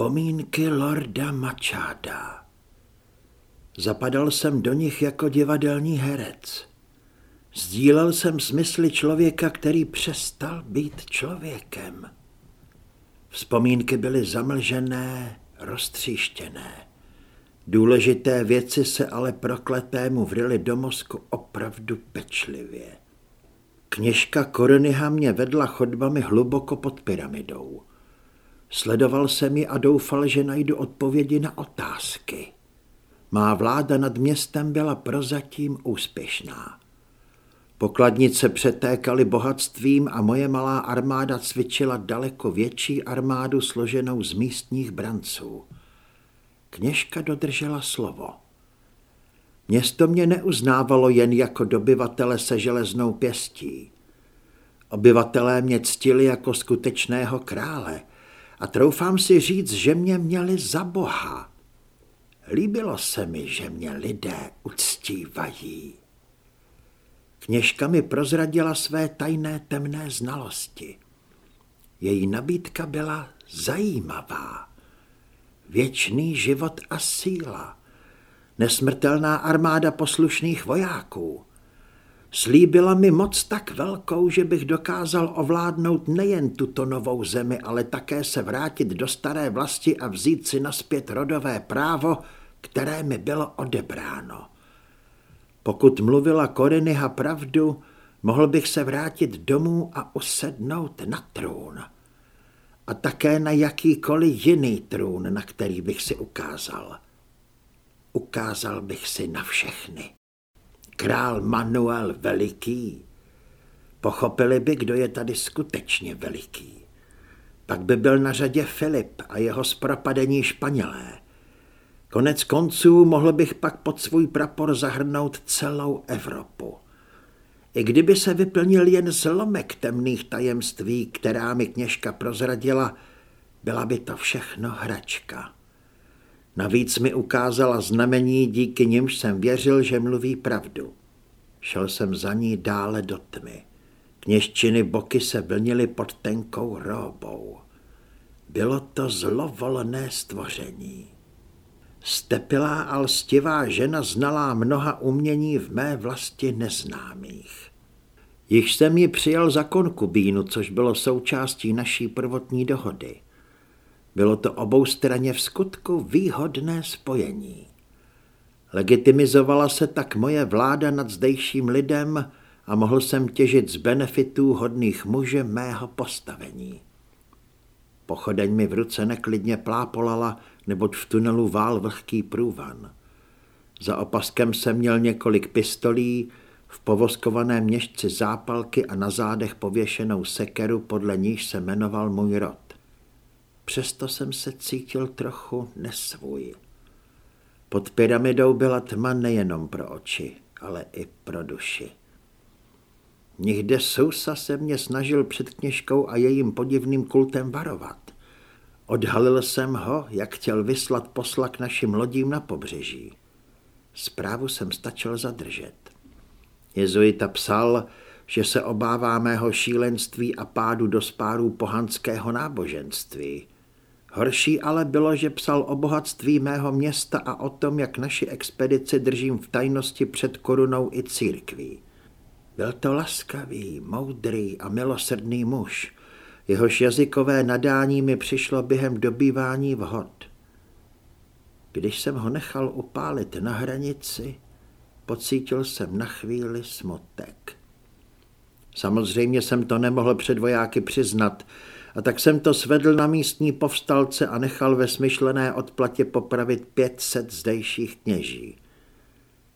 Vzpomínky Lorda Machada. Zapadal jsem do nich jako divadelní herec. Sdílel jsem smysly člověka, který přestal být člověkem. Vzpomínky byly zamlžené, roztříštěné. Důležité věci se ale prokletému vrily do mozku opravdu pečlivě. Kněžka Koronyha mě vedla chodbami hluboko pod pyramidou. Sledoval jsem ji a doufal, že najdu odpovědi na otázky. Má vláda nad městem byla prozatím úspěšná. Pokladnice přetékaly bohatstvím a moje malá armáda cvičila daleko větší armádu složenou z místních branců. Kněžka dodržela slovo. Město mě neuznávalo jen jako dobyvatele se železnou pěstí. Obyvatelé mě ctili jako skutečného krále a troufám si říct, že mě měli za boha. Líbilo se mi, že mě lidé uctívají. Kněžka mi prozradila své tajné temné znalosti. Její nabídka byla zajímavá. Věčný život a síla. Nesmrtelná armáda poslušných vojáků. Slíbila mi moc tak velkou, že bych dokázal ovládnout nejen tuto novou zemi, ale také se vrátit do staré vlasti a vzít si naspět rodové právo, které mi bylo odebráno. Pokud mluvila Koriniha pravdu, mohl bych se vrátit domů a usednout na trůn. A také na jakýkoliv jiný trůn, na který bych si ukázal. Ukázal bych si na všechny. Král Manuel Veliký. Pochopili by, kdo je tady skutečně veliký. Pak by byl na řadě Filip a jeho zpropadení Španělé. Konec konců mohl bych pak pod svůj prapor zahrnout celou Evropu. I kdyby se vyplnil jen zlomek temných tajemství, která mi kněžka prozradila, byla by to všechno hračka. Navíc mi ukázala znamení, díky nimž jsem věřil, že mluví pravdu. Šel jsem za ní dále do tmy. Kněžčiny boky se vlnily pod tenkou róbou. Bylo to zlovolné stvoření. Stepilá a lstivá žena znalá mnoha umění v mé vlasti neznámých. Již jsem ji přijal za konkubínu, což bylo součástí naší prvotní dohody. Bylo to obou straně v skutku výhodné spojení. Legitimizovala se tak moje vláda nad zdejším lidem a mohl jsem těžit z benefitů hodných muže mého postavení. Pochodeň mi v ruce neklidně plápolala, neboť v tunelu vál vlhký průvan. Za opaskem jsem měl několik pistolí, v povoskovaném měšci zápalky a na zádech pověšenou sekeru, podle níž se jmenoval můj rod. Přesto jsem se cítil trochu nesvůj. Pod pyramidou byla tma nejenom pro oči, ale i pro duši. Nikde Sousa se mě snažil před kněžkou a jejím podivným kultem varovat. Odhalil jsem ho, jak chtěl vyslat posla k našim lodím na pobřeží. Zprávu jsem stačil zadržet. Jezuita psal, že se obává mého šílenství a pádu do spáru pohanského náboženství. Horší ale bylo, že psal o bohatství mého města a o tom, jak naši expedici držím v tajnosti před korunou i církví. Byl to laskavý, moudrý a milosrdný muž, jehož jazykové nadání mi přišlo během dobývání vhod. Když jsem ho nechal upálit na hranici, pocítil jsem na chvíli smutek. Samozřejmě jsem to nemohl před vojáky přiznat, a tak jsem to svedl na místní povstalce a nechal ve smyšlené odplatě popravit pětset zdejších kněží.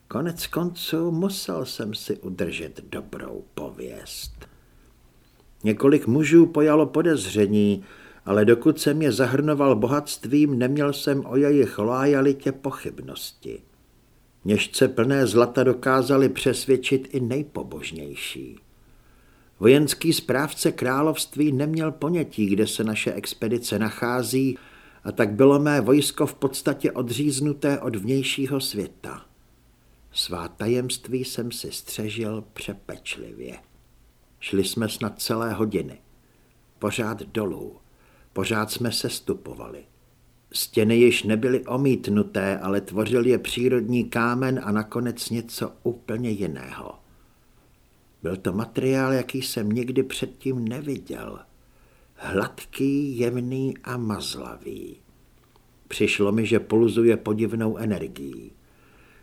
Konec konců musel jsem si udržet dobrou pověst. Několik mužů pojalo podezření, ale dokud jsem je zahrnoval bohatstvím, neměl jsem o jejich lojalitě pochybnosti. Měžce plné zlata dokázali přesvědčit i nejpobožnější. Vojenský správce království neměl ponětí, kde se naše expedice nachází, a tak bylo mé vojsko v podstatě odříznuté od vnějšího světa. Svá tajemství jsem si střežil přepečlivě. Šli jsme snad celé hodiny. Pořád dolů. Pořád jsme se stupovali. Stěny již nebyly omítnuté, ale tvořil je přírodní kámen a nakonec něco úplně jiného. Byl to materiál, jaký jsem nikdy předtím neviděl. Hladký, jemný a mazlavý. Přišlo mi, že pulzuje podivnou energií.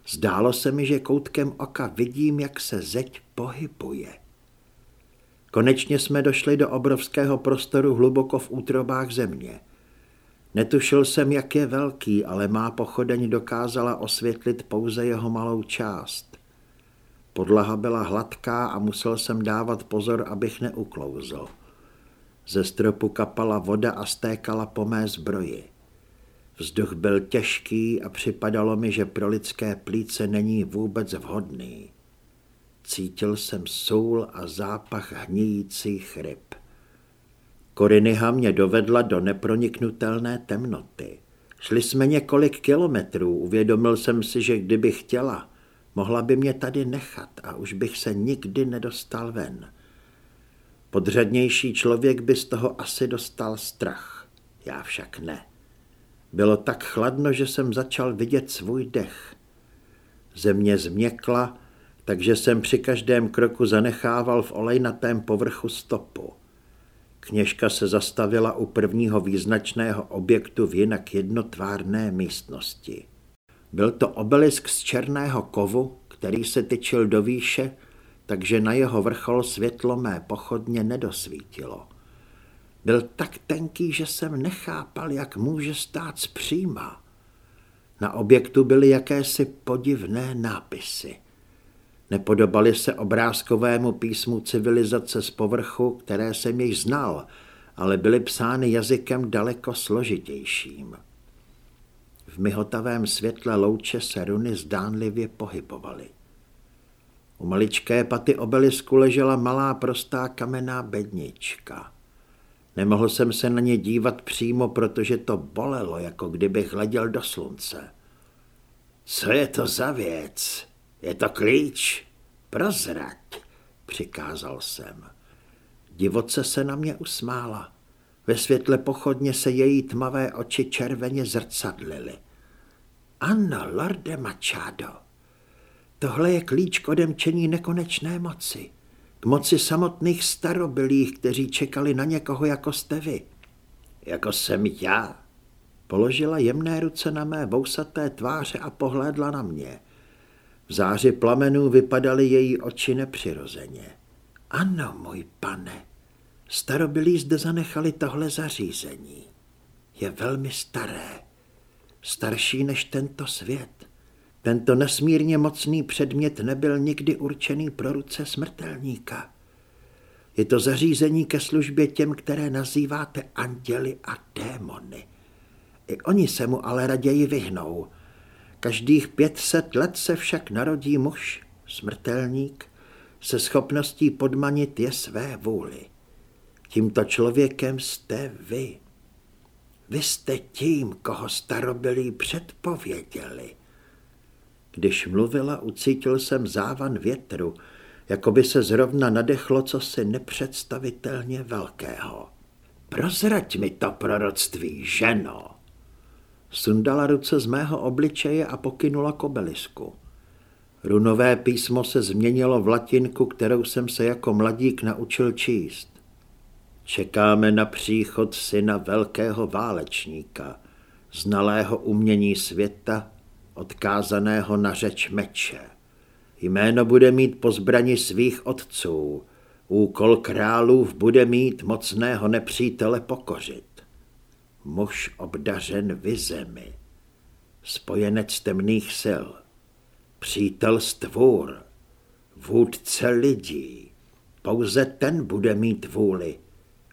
Zdálo se mi, že koutkem oka vidím, jak se zeď pohybuje. Konečně jsme došli do obrovského prostoru hluboko v útrobách země. Netušil jsem, jak je velký, ale má pochodeň dokázala osvětlit pouze jeho malou část. Podlaha byla hladká a musel jsem dávat pozor, abych neuklouzl. Ze stropu kapala voda a stékala po mé zbroji. Vzduch byl těžký a připadalo mi, že pro lidské plíce není vůbec vhodný. Cítil jsem sůl a zápach hníjících ryb. Korinyha mě dovedla do neproniknutelné temnoty. Šli jsme několik kilometrů, uvědomil jsem si, že kdyby chtěla, mohla by mě tady nechat a už bych se nikdy nedostal ven. Podřadnější člověk by z toho asi dostal strach, já však ne. Bylo tak chladno, že jsem začal vidět svůj dech. Země změkla, takže jsem při každém kroku zanechával v olejnatém povrchu stopu. Kněžka se zastavila u prvního význačného objektu v jinak jednotvárné místnosti. Byl to obelisk z černého kovu, který se tyčil do výše, takže na jeho vrchol světlo mé pochodně nedosvítilo. Byl tak tenký, že jsem nechápal, jak může stát zpříma. Na objektu byly jakési podivné nápisy. Nepodobaly se obrázkovému písmu civilizace z povrchu, které jsem již znal, ale byly psány jazykem daleko složitějším. V myhotavém světle louče se runy zdánlivě pohybovaly. U maličké paty obelisku ležela malá prostá kamenná bednička. Nemohl jsem se na ně dívat přímo, protože to bolelo, jako kdybych hleděl do slunce. Co je to za věc? Je to klíč? Prozrať, přikázal jsem. Divoce se na mě usmála. Ve světle pochodně se její tmavé oči červeně zrcadlily. Ano, lorde Machado, tohle je klíč k odemčení nekonečné moci. K moci samotných starobylých, kteří čekali na někoho jako jste vy. Jako jsem já. Položila jemné ruce na mé vousaté tváře a pohlédla na mě. V záři plamenů vypadaly její oči nepřirozeně. Ano, můj pane, starobylí zde zanechali tohle zařízení. Je velmi staré, starší než tento svět. Tento nesmírně mocný předmět nebyl nikdy určený pro ruce smrtelníka. Je to zařízení ke službě těm, které nazýváte anděli a démony. I oni se mu ale raději vyhnou. Každých pětset let se však narodí muž, smrtelník, se schopností podmanit je své vůli. Tímto člověkem jste vy. Vy jste tím, koho starobylí předpověděli. Když mluvila, ucítil jsem závan větru, jako by se zrovna nadechlo cosi nepředstavitelně velkého. Prozrať mi to proroctví, ženo! Sundala ruce z mého obličeje a pokynula k obelisku. Runové písmo se změnilo v latinku, kterou jsem se jako mladík naučil číst. Čekáme na příchod syna velkého válečníka, znalého umění světa, odkázaného na řeč meče. Jméno bude mít po zbrani svých otců, úkol králův bude mít mocného nepřítele pokořit. Muž obdařen vizemi, spojenec temných sil, přítel stvůr, vůdce lidí. Pouze ten bude mít vůli,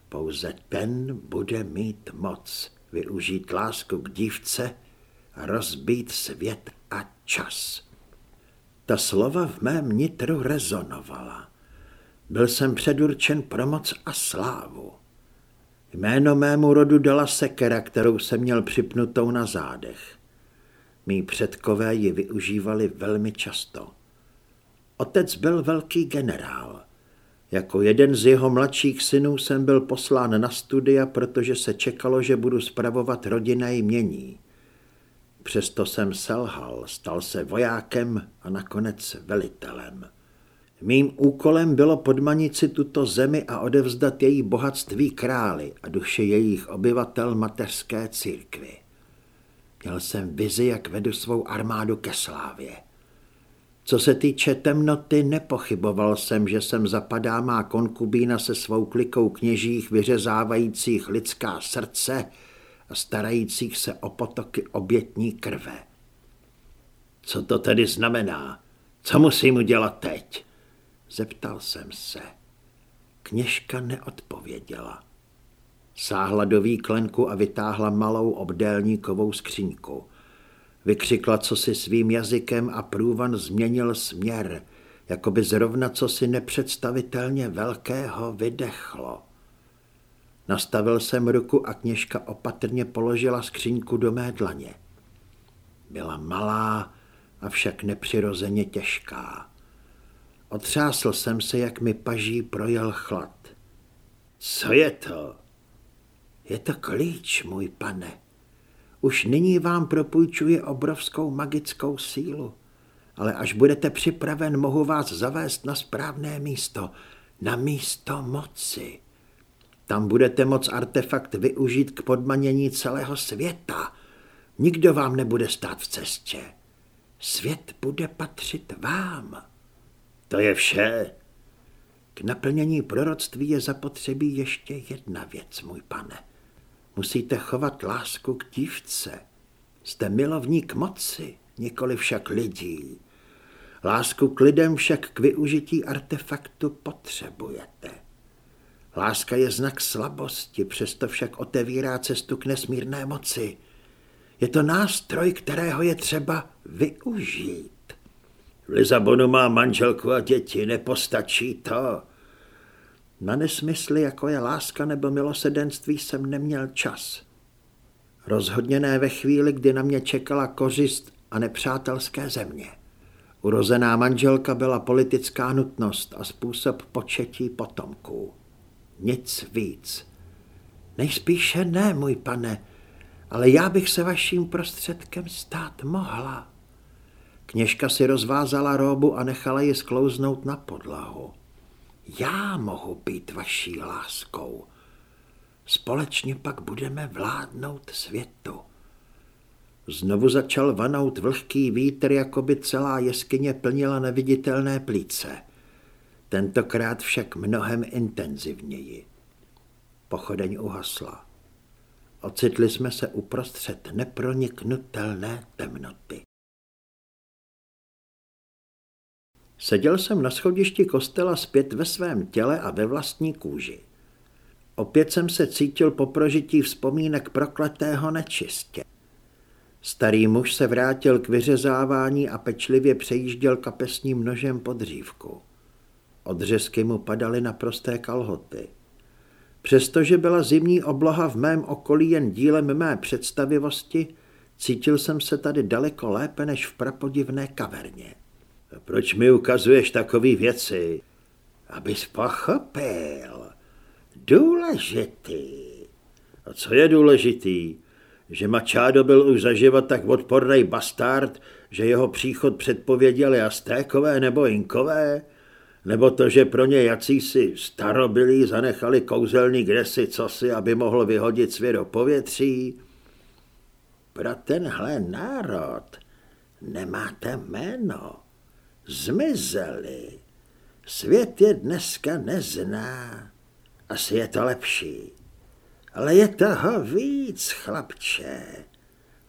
pouze ten bude mít moc využít lásku k dívce rozbít svět a čas. Ta slova v mém nitru rezonovala. Byl jsem předurčen pro moc a slávu. Jméno mému rodu dala sekera, kterou jsem měl připnutou na zádech. Mí předkové ji využívali velmi často. Otec byl velký generál. Jako jeden z jeho mladších synů jsem byl poslán na studia, protože se čekalo, že budu spravovat rodinné jmění. Přesto jsem selhal, stal se vojákem a nakonec velitelem. Mým úkolem bylo podmanit si tuto zemi a odevzdat její bohatství králi a duše jejich obyvatel mateřské církvy. Měl jsem vizi, jak vedu svou armádu ke slávě. Co se týče temnoty, nepochyboval jsem, že sem zapadá má konkubína se svou klikou kněžích vyřezávajících lidská srdce a starajících se o potoky obětní krve. Co to tedy znamená? Co musím udělat teď? Zeptal jsem se. Kněžka neodpověděla. Sáhla do výklenku a vytáhla malou obdélníkovou skříňku. Vykřikla co si svým jazykem a průvan změnil směr, jako by zrovna co si nepředstavitelně velkého vydechlo. Nastavil jsem ruku a kněžka opatrně položila skříňku do mé dlaně. Byla malá, avšak nepřirozeně těžká. Otřásl jsem se, jak mi paží projel chlad. Co je to? Je to klíč, můj pane. Už nyní vám propůjčuji obrovskou magickou sílu, ale až budete připraven, mohu vás zavést na správné místo, na místo moci. Tam budete moc artefakt využít k podmanění celého světa. Nikdo vám nebude stát v cestě. Svět bude patřit vám. To je vše. K naplnění proroctví je zapotřebí ještě jedna věc, můj pane. Musíte chovat lásku k dívce. Jste milovník moci, nikoli však lidí. Lásku k lidem však k využití artefaktu potřebujete. Láska je znak slabosti, přesto však otevírá cestu k nesmírné moci. Je to nástroj, kterého je třeba využít. V Lizabonu má manželku a děti, nepostačí to. Na nesmysly, jako je láska nebo milosedenství, jsem neměl čas. Rozhodně ne ve chvíli, kdy na mě čekala kořist a nepřátelské země. Urozená manželka byla politická nutnost a způsob početí potomků. Nic víc. Nejspíše ne, můj pane, ale já bych se vaším prostředkem stát mohla. Kněžka si rozvázala róbu a nechala ji sklouznout na podlahu. Já mohu být vaší láskou. Společně pak budeme vládnout světu. Znovu začal vanout vlhký vítr, jako by celá jeskyně plnila neviditelné plíce. Tentokrát však mnohem intenzivněji. Pochodeň uhasla. Ocitli jsme se uprostřed neproniknutelné temnoty. Seděl jsem na schodišti kostela zpět ve svém těle a ve vlastní kůži. Opět jsem se cítil po prožití vzpomínek prokletého nečistě. Starý muž se vrátil k vyřezávání a pečlivě přejížděl kapesním nožem pod dřívku. Odřezky mu padaly na prosté kalhoty. Přestože byla zimní obloha v mém okolí jen dílem mé představivosti, cítil jsem se tady daleko lépe než v prapodivné kaverně. Proč mi ukazuješ takové věci? Abys pochopil. Důležitý. A co je důležitý? Že Machado byl už zaživat tak odporný bastard, že jeho příchod předpověděli Aztékové nebo Inkové? Nebo to, že pro ně jacísi starobilí zanechali kouzelný kdesi cosi, aby mohl vyhodit svět do povětří? Pro tenhle národ nemáte jméno zmizeli. Svět je dneska nezná. Asi je to lepší. Ale je toho víc, chlapče.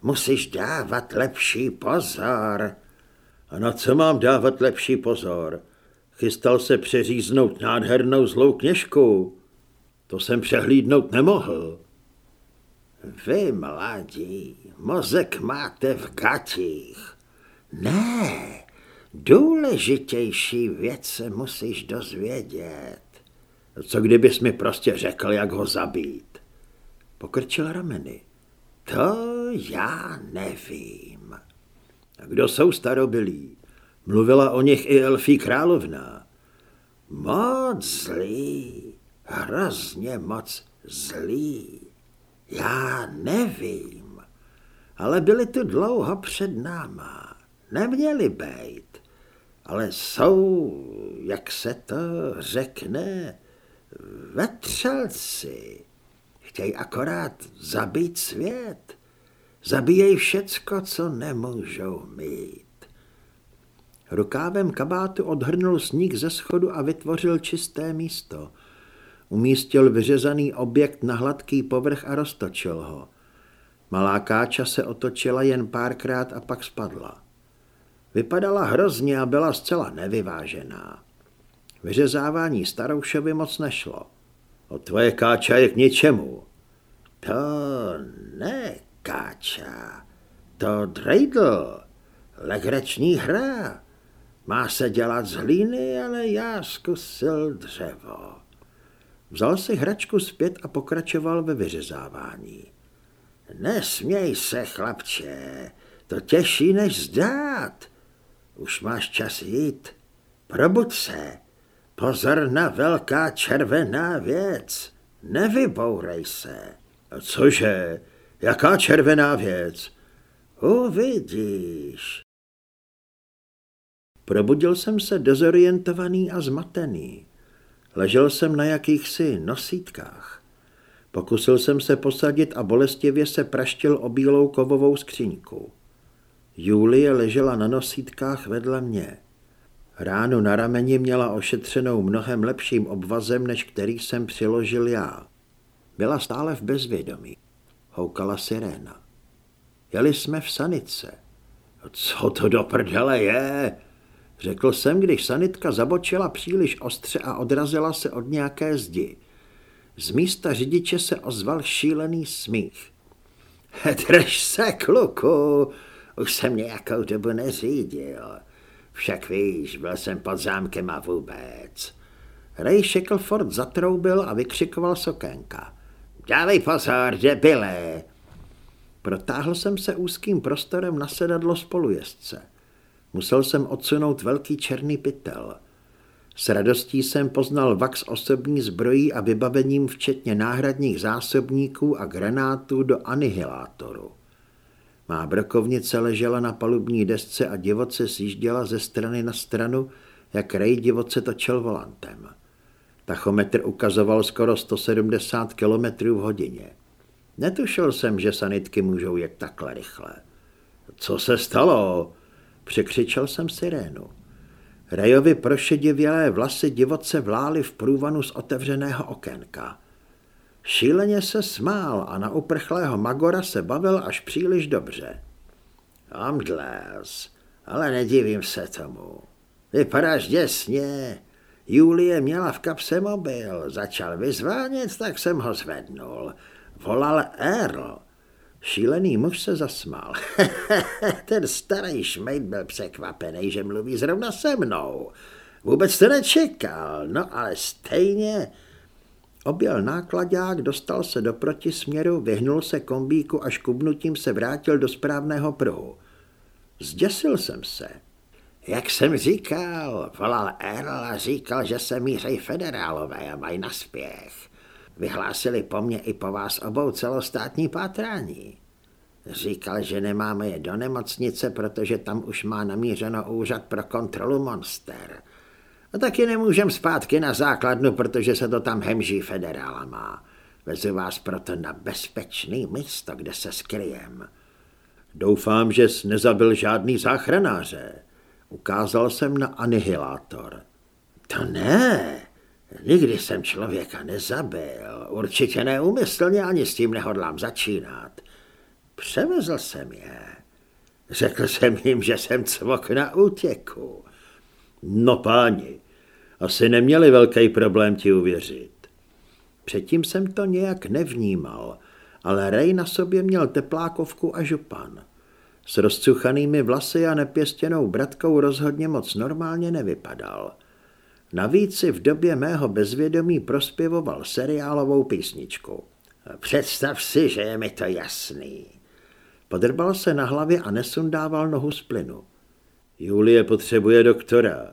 Musíš dávat lepší pozor. A na co mám dávat lepší pozor? Chystal se přeříznout nádhernou zlou kněžku. To jsem přehlídnout nemohl. Vy, mladí, mozek máte v gatích. Ne, Důležitější věc se musíš dozvědět. Co kdybys mi prostě řekl, jak ho zabít? Pokrčil rameny. To já nevím. A kdo jsou starobilí? Mluvila o nich i Elfí královna. Moc zlý, hrozně moc zlý. Já nevím, ale byli tu dlouho před náma. Neměli být, ale jsou, jak se to řekne, vetřelci. Chtějí akorát zabít svět. Zabíjejí všecko, co nemůžou mít. Rukávem kabátu odhrnul sníh ze schodu a vytvořil čisté místo. Umístil vyřezaný objekt na hladký povrch a roztočil ho. Malá káča se otočila jen párkrát a pak spadla. Vypadala hrozně a byla zcela nevyvážená. Vyřezávání staroušovi moc nešlo. O tvoje káča je k ničemu. To ne káča, to drejdl, legrační hra. Má se dělat z hlíny, ale já zkusil dřevo. Vzal si hračku zpět a pokračoval ve vyřezávání. Nesměj se, chlapče, to těžší než zdát. Už máš čas jít. Probuď se. Pozor na velká červená věc. Nevybourej se. Cože? Jaká červená věc? Uvidíš. Probudil jsem se dezorientovaný a zmatený. Ležel jsem na jakýchsi nosítkách. Pokusil jsem se posadit a bolestivě se praštil o bílou kovovou skříňku. Julie ležela na nosítkách vedle mě. Ránu na rameni měla ošetřenou mnohem lepším obvazem, než který jsem přiložil já. Byla stále v bezvědomí. Houkala siréna. Jeli jsme v sanice. Co to do prdele je? Řekl jsem, když sanitka zabočila příliš ostře a odrazila se od nějaké zdi. Z místa řidiče se ozval šílený smích. Drž se, kluku, už jsem nějakou dobu neřídil. Však víš, byl jsem pod zámkem a vůbec. Ray Shackleford zatroubil a vykřikoval sokénka. Dávej pozor, debile! Protáhl jsem se úzkým prostorem na sedadlo spolujezdce. Musel jsem odsunout velký černý pytel. S radostí jsem poznal vax osobní zbrojí a vybavením včetně náhradních zásobníků a granátů do anihilátoru. Má brokovnice ležela na palubní desce a divoce sjížděla ze strany na stranu, jak Rej divoce točil volantem. Tachometr ukazoval skoro 170 km v hodině. Netušil jsem, že sanitky můžou jet takhle rychle. Co se stalo? Překřičel jsem sirénu. Rajovi prošedivělé vlasy divoce vlály v průvanu z otevřeného okénka. Šíleně se smál a na uprchlého Magora se bavil až příliš dobře. Omdles, ale nedivím se tomu. Vypadáš děsně. Julie měla v kapse mobil, začal vyzvánět, tak jsem ho zvednul. Volal Earl. Šílený muž se zasmál. Ten starý šmejt byl překvapený, že mluví zrovna se mnou. Vůbec to nečekal, no ale stejně... Objel nákladák, dostal se do protisměru, vyhnul se kombíku a škubnutím se vrátil do správného pruhu. Zděsil jsem se. Jak jsem říkal, volal Earl a říkal, že se míří federálové a mají naspěch. Vyhlásili po mně i po vás obou celostátní pátrání. Říkal, že nemáme je do nemocnice, protože tam už má namířeno úřad pro kontrolu monster. A taky nemůžem zpátky na základnu, protože se to tam hemží federálama. Vezu vás proto na bezpečný místo, kde se skryjem. Doufám, že jsi nezabil žádný záchranáře. Ukázal jsem na anihilátor. To ne, Nikdy jsem člověka nezabil, určitě neumyslně ani s tím nehodlám začínat. Převezl jsem je. Řekl jsem jim, že jsem cvok na útěku. No páni, asi neměli velký problém ti uvěřit. Předtím jsem to nějak nevnímal, ale Rej na sobě měl teplákovku a župan. S rozcuchanými vlasy a nepěstěnou bratkou rozhodně moc normálně nevypadal. Navíc si v době mého bezvědomí prospěvoval seriálovou písničku. Představ si, že je mi to jasný. Podrbal se na hlavě a nesundával nohu z plynu. Julie potřebuje doktora.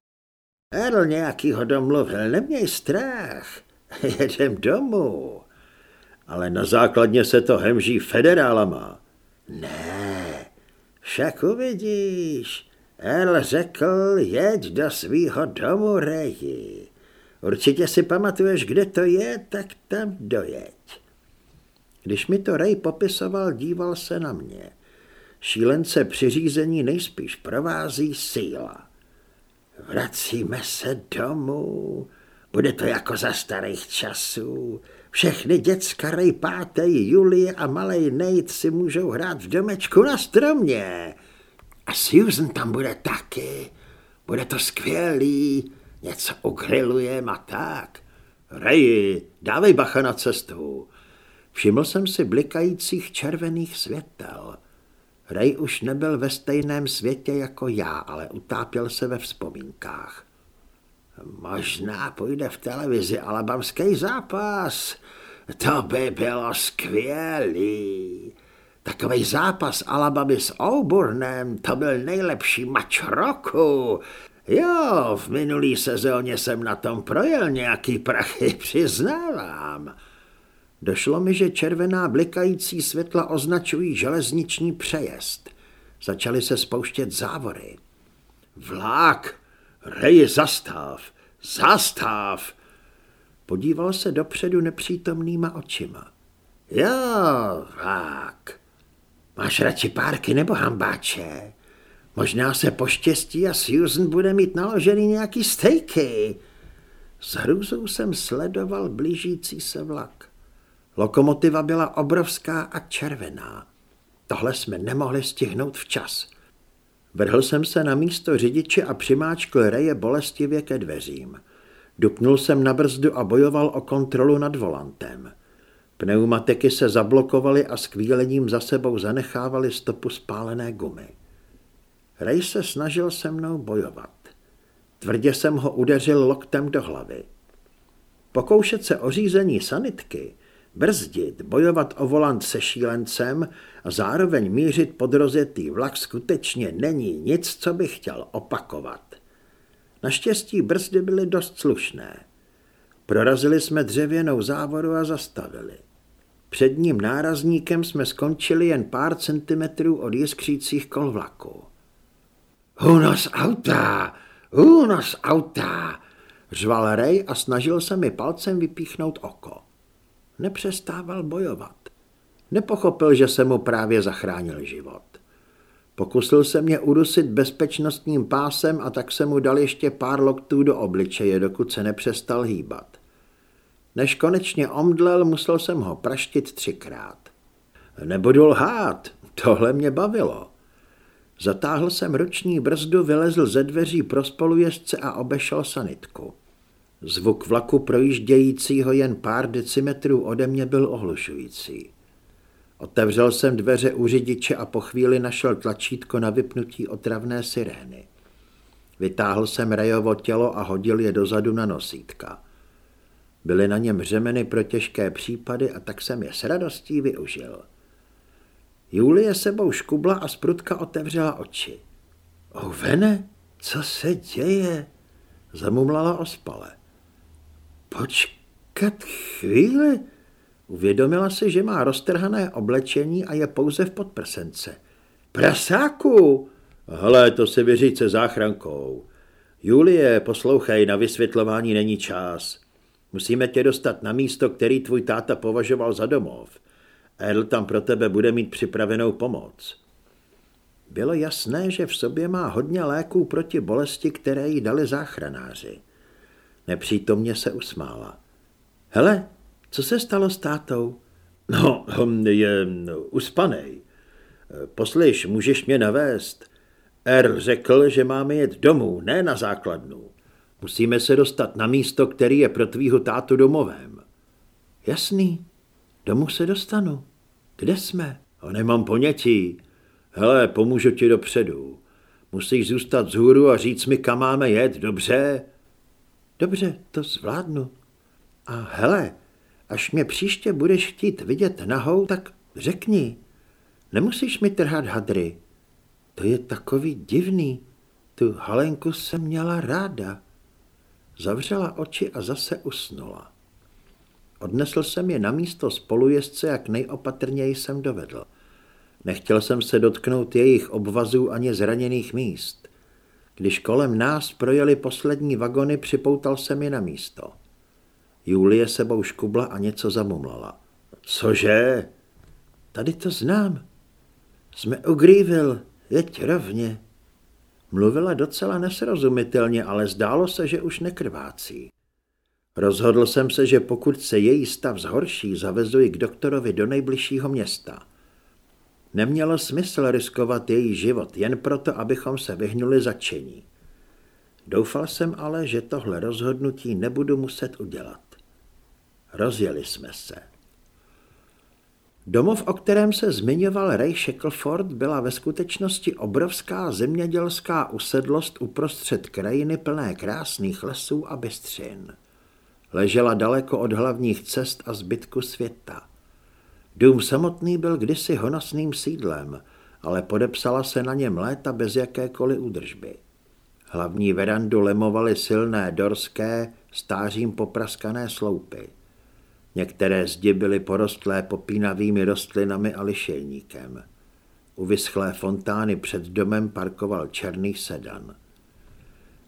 Erl nějakýho domluvil, neměj strach. Jedem domů. Ale na základně se to hemží federálama. Ne, však uvidíš. El řekl, jeď do svýho domu, Reji. Určitě si pamatuješ, kde to je, tak tam dojeď. Když mi to Rej popisoval, díval se na mě. Šílence při řízení nejspíš provází síla. Vracíme se domů. Bude to jako za starých časů. Všechny děcka Rej pátej, Julie a malej Nate si můžou hrát v domečku na stromě. A Susan tam bude taky. Bude to skvělý. Něco ugrilujem a tak. Reji, dávej bacha na cestu. Všiml jsem si blikajících červených světel. Rej už nebyl ve stejném světě jako já, ale utápěl se ve vzpomínkách. Možná půjde v televizi alabamský zápas. To by bylo skvělý. Takový zápas Alabamy s Auburnem, to byl nejlepší mač roku. Jo, v minulý sezóně jsem na tom projel nějaký prachy, přiznávám. Došlo mi, že červená blikající světla označují železniční přejezd. Začaly se spouštět závory. Vlák! Rej, zastav! Zastav! Podíval se dopředu nepřítomnýma očima. Jo, vlák. Máš radši párky nebo hambáče? Možná se poštěstí a Susan bude mít naložený nějaký stejky. S hrůzou jsem sledoval blížící se vlak. Lokomotiva byla obrovská a červená. Tohle jsme nemohli stihnout včas. Vrhl jsem se na místo řidiče a přimáčkl reje bolestivě ke dveřím. Dupnul jsem na brzdu a bojoval o kontrolu nad volantem. Pneumatiky se zablokovaly a s kvílením za sebou zanechávali stopu spálené gumy. Rej se snažil se mnou bojovat. Tvrdě jsem ho udeřil loktem do hlavy. Pokoušet se o řízení sanitky – Brzdit, bojovat o volant se šílencem a zároveň mířit pod rozjetý vlak skutečně není nic, co bych chtěl opakovat. Naštěstí brzdy byly dost slušné. Prorazili jsme dřevěnou závoru a zastavili. Předním nárazníkem jsme skončili jen pár centimetrů od jiskřících kol vlaku. Únos auta! Únos auta! Řval Rej a snažil se mi palcem vypíchnout oko nepřestával bojovat. Nepochopil, že se mu právě zachránil život. Pokusil se mě udusit bezpečnostním pásem a tak se mu dal ještě pár loktů do obličeje, dokud se nepřestal hýbat. Než konečně omdlel, musel jsem ho praštit třikrát. Nebudu lhát, tohle mě bavilo. Zatáhl jsem roční brzdu, vylezl ze dveří pro spolujezdce a obešel sanitku. Zvuk vlaku projíždějícího jen pár decimetrů ode mě byl ohlušující. Otevřel jsem dveře u řidiče a po chvíli našel tlačítko na vypnutí otravné sirény. Vytáhl jsem Rejovo tělo a hodil je dozadu na nosítka. Byly na něm řemeny pro těžké případy a tak jsem je s radostí využil. Julie sebou škubla a sprutka otevřela oči. Ovene, co se děje? Zamumlala ospale. Počkat chvíli. Uvědomila si, že má roztrhané oblečení a je pouze v podprsence. Prasáku! Hele, to se vyříce záchrankou. Julie, poslouchej, na vysvětlování není čas. Musíme tě dostat na místo, který tvůj táta považoval za domov. Edl tam pro tebe bude mít připravenou pomoc. Bylo jasné, že v sobě má hodně léků proti bolesti, které jí dali záchranáři. Nepřítomně se usmála. Hele, co se stalo s tátou? No, je uspanej. Poslyš, můžeš mě navést. R řekl, že máme jet domů, ne na základnu. Musíme se dostat na místo, který je pro tvýho tátu domovem. Jasný, domů se dostanu. Kde jsme? O, nemám ponětí. Hele, pomůžu ti dopředu. Musíš zůstat vzhůru a říct mi, kam máme jet, dobře? Dobře, to zvládnu. A hele, až mě příště budeš chtít vidět nahou, tak řekni. Nemusíš mi trhat hadry. To je takový divný. Tu Halenku jsem měla ráda. Zavřela oči a zase usnula. Odnesl jsem je na místo spolujezdce, jak nejopatrněji jsem dovedl. Nechtěl jsem se dotknout jejich obvazů ani zraněných míst. Když kolem nás projeli poslední vagony, připoutal jsem je na místo. Julie sebou škubla a něco zamumlala. Cože? Tady to znám. Jsme u Greenville, jeď rovně. Mluvila docela nesrozumitelně, ale zdálo se, že už nekrvácí. Rozhodl jsem se, že pokud se její stav zhorší, zavezuji k doktorovi do nejbližšího města. Nemělo smysl riskovat její život jen proto, abychom se vyhnuli začení. Doufal jsem ale, že tohle rozhodnutí nebudu muset udělat. Rozjeli jsme se. Domov, o kterém se zmiňoval Ray Shackleford, byla ve skutečnosti obrovská zemědělská usedlost uprostřed krajiny plné krásných lesů a bystřin. Ležela daleko od hlavních cest a zbytku světa. Dům samotný byl kdysi honosným sídlem, ale podepsala se na něm léta bez jakékoliv údržby. Hlavní verandu lemovaly silné dorské, stářím popraskané sloupy. Některé zdi byly porostlé popínavými rostlinami a lišejníkem. U vyschlé fontány před domem parkoval černý sedan.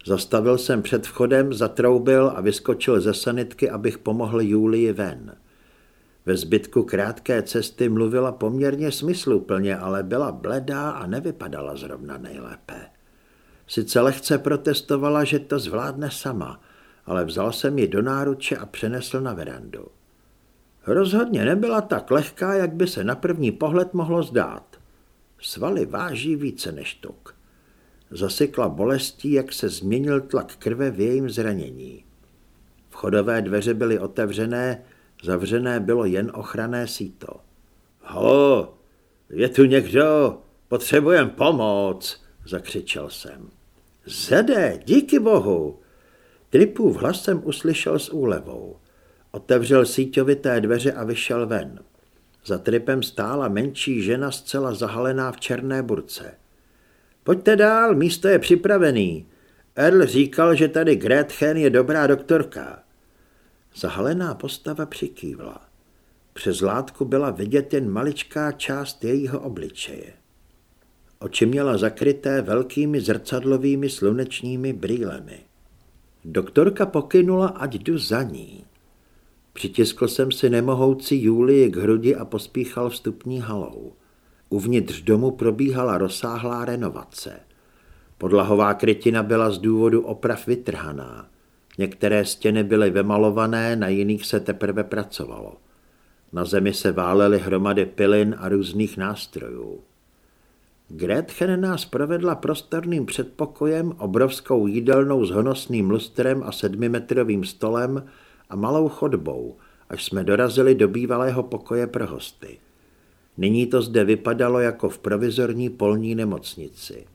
Zastavil jsem před vchodem, zatroubil a vyskočil ze sanitky, abych pomohl Julii ven. Ve zbytku krátké cesty mluvila poměrně smysluplně, ale byla bledá a nevypadala zrovna nejlépe. Sice lehce protestovala, že to zvládne sama, ale vzal jsem ji do náruče a přenesl na verandu. Rozhodně nebyla tak lehká, jak by se na první pohled mohlo zdát. Svaly váží více než tuk. Zasykla bolestí, jak se změnil tlak krve v jejím zranění. Vchodové dveře byly otevřené, zavřené bylo jen ochranné síto. Ho, je tu někdo, potřebujem pomoc, zakřičel jsem. Zede, díky bohu. Tripův hlas jsem uslyšel s úlevou. Otevřel síťovité dveře a vyšel ven. Za tripem stála menší žena zcela zahalená v černé burce. Pojďte dál, místo je připravený. Earl říkal, že tady Gretchen je dobrá doktorka. Zahalená postava přikývla. Přes látku byla vidět jen maličká část jejího obličeje. Oči měla zakryté velkými zrcadlovými slunečními brýlemi. Doktorka pokynula, ať jdu za ní. Přitiskl jsem si nemohoucí Julii k hrudi a pospíchal vstupní halou. Uvnitř domu probíhala rozsáhlá renovace. Podlahová krytina byla z důvodu oprav vytrhaná. Některé stěny byly vemalované, na jiných se teprve pracovalo. Na zemi se válely hromady pilin a různých nástrojů. Gretchen nás provedla prostorným předpokojem, obrovskou jídelnou s honosným lustrem a sedmimetrovým stolem a malou chodbou, až jsme dorazili do bývalého pokoje pro hosty. Nyní to zde vypadalo jako v provizorní polní nemocnici.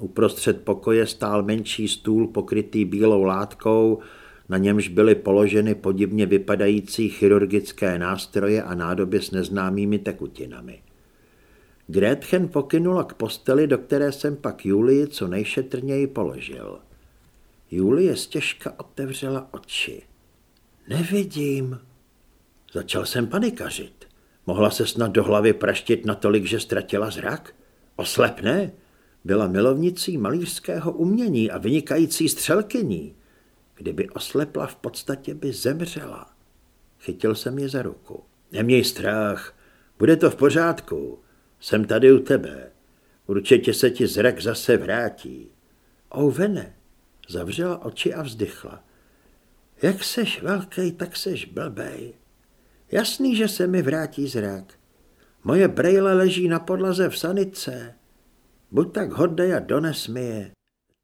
Uprostřed pokoje stál menší stůl pokrytý bílou látkou, na němž byly položeny podivně vypadající chirurgické nástroje a nádoby s neznámými tekutinami. Gretchen pokynula k posteli, do které jsem pak Julii co nejšetrněji položil. Julie stěžka otevřela oči. Nevidím. Začal jsem panikařit. Mohla se snad do hlavy praštit natolik, že ztratila zrak? Oslepné? Byla milovnicí malířského umění a vynikající střelkyní. Kdyby oslepla, v podstatě by zemřela. Chytil jsem je za ruku. Neměj strach, bude to v pořádku. Jsem tady u tebe. Určitě se ti zrak zase vrátí. Ouvene, zavřela oči a vzdychla. Jak seš velký, tak seš blbej. Jasný, že se mi vrátí zrak. Moje brejle leží na podlaze v sanice. Buď tak hodnej a dones mi je.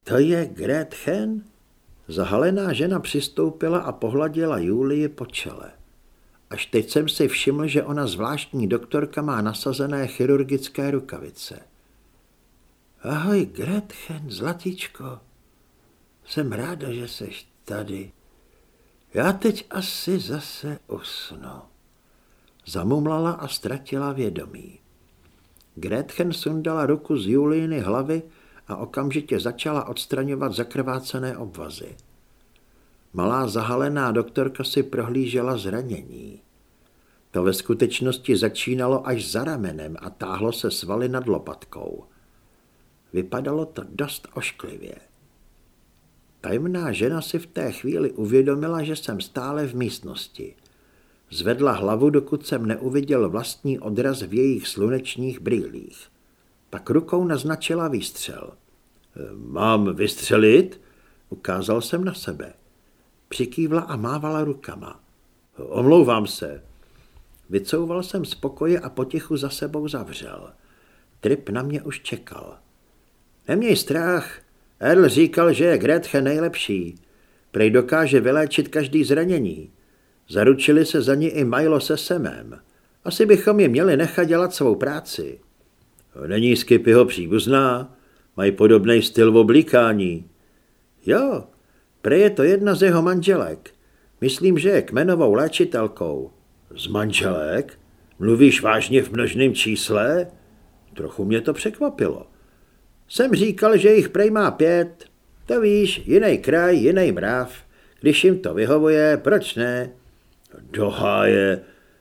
To je Gretchen? Zahalená žena přistoupila a pohladila Julii po čele. Až teď jsem si všiml, že ona zvláštní doktorka má nasazené chirurgické rukavice. Ahoj, Gretchen, zlatičko. Jsem ráda, že seš tady. Já teď asi zase usnu. Zamumlala a ztratila vědomí. Gretchen sundala ruku z Julíny hlavy a okamžitě začala odstraňovat zakrvácené obvazy. Malá zahalená doktorka si prohlížela zranění. To ve skutečnosti začínalo až za ramenem a táhlo se svaly nad lopatkou. Vypadalo to dost ošklivě. Tajemná žena si v té chvíli uvědomila, že jsem stále v místnosti. Zvedla hlavu, dokud jsem neuviděl vlastní odraz v jejich slunečních brýlích. Pak rukou naznačila výstřel. Mám vystřelit? Ukázal jsem na sebe. Přikývla a mávala rukama. Omlouvám se. Vycouval jsem z pokoje a potichu za sebou zavřel. Trip na mě už čekal. Neměj strach. Earl říkal, že je Gretchen nejlepší. Prej dokáže vyléčit každý zranění. Zaručili se za ní i Milo se Semem. Asi bychom je měli nechat dělat svou práci. Není Skipyho příbuzná? Mají podobný styl v oblíkání. Jo, prej je to jedna z jeho manželek. Myslím, že je kmenovou léčitelkou. Z manželek? Mluvíš vážně v množném čísle? Trochu mě to překvapilo. Jsem říkal, že jich prej má pět. To víš, jiný kraj, jiný mrav. Když jim to vyhovuje, proč ne? Doháje,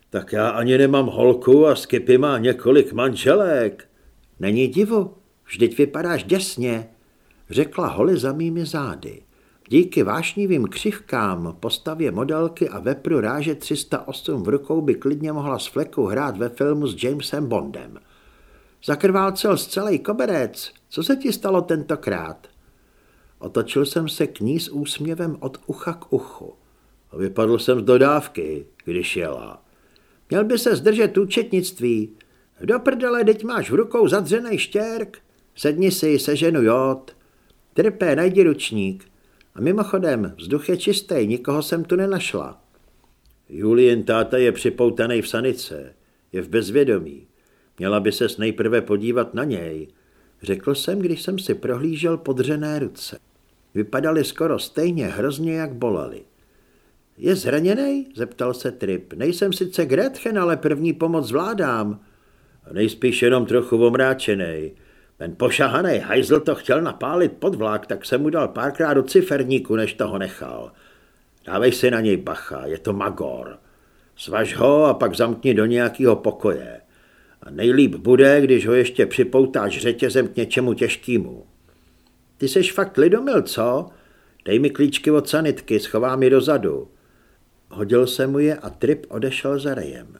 tak já ani nemám holku a Skipy má několik manželek. Není divu, vždyť vypadáš děsně, řekla Holly za mými zády. Díky vášnivým křivkám, postavě modelky a vepru ráže 308 v rukou by klidně mohla s fleku hrát ve filmu s Jamesem Bondem. Zakrvácel z celý koberec. Co se ti stalo tentokrát? Otočil jsem se k ní s úsměvem od ucha k uchu. Vypadl jsem z dodávky, když jela. Měl by se zdržet účetnictví. Do prdele, teď máš v rukou zadřený štěrk. Sedni si, seženu jod. Trpé, najdi ručník. A mimochodem, vzduch je čistý, nikoho jsem tu nenašla. Julien táta je připoutaný v sanice. Je v bezvědomí. Měla by ses nejprve podívat na něj. Řekl jsem, když jsem si prohlížel podřené ruce. Vypadaly skoro stejně hrozně, jak bolely. Je zraněný? zeptal se Trip. Nejsem sice Gretchen, ale první pomoc zvládám. Nejspíš jenom trochu omráčený. Ten pošahaný hajzl to chtěl napálit pod vlak, tak jsem mu dal párkrát do ciferníku, než toho nechal. Dávej si na něj bacha, je to magor. Svaž ho a pak zamkni do nějakého pokoje. A nejlíp bude, když ho ještě připoutáš řetězem k něčemu těžkému. Ty seš fakt lidomil, co? Dej mi klíčky od sanitky, schovám je dozadu. Hodil se mu je a Trip odešel za rejem.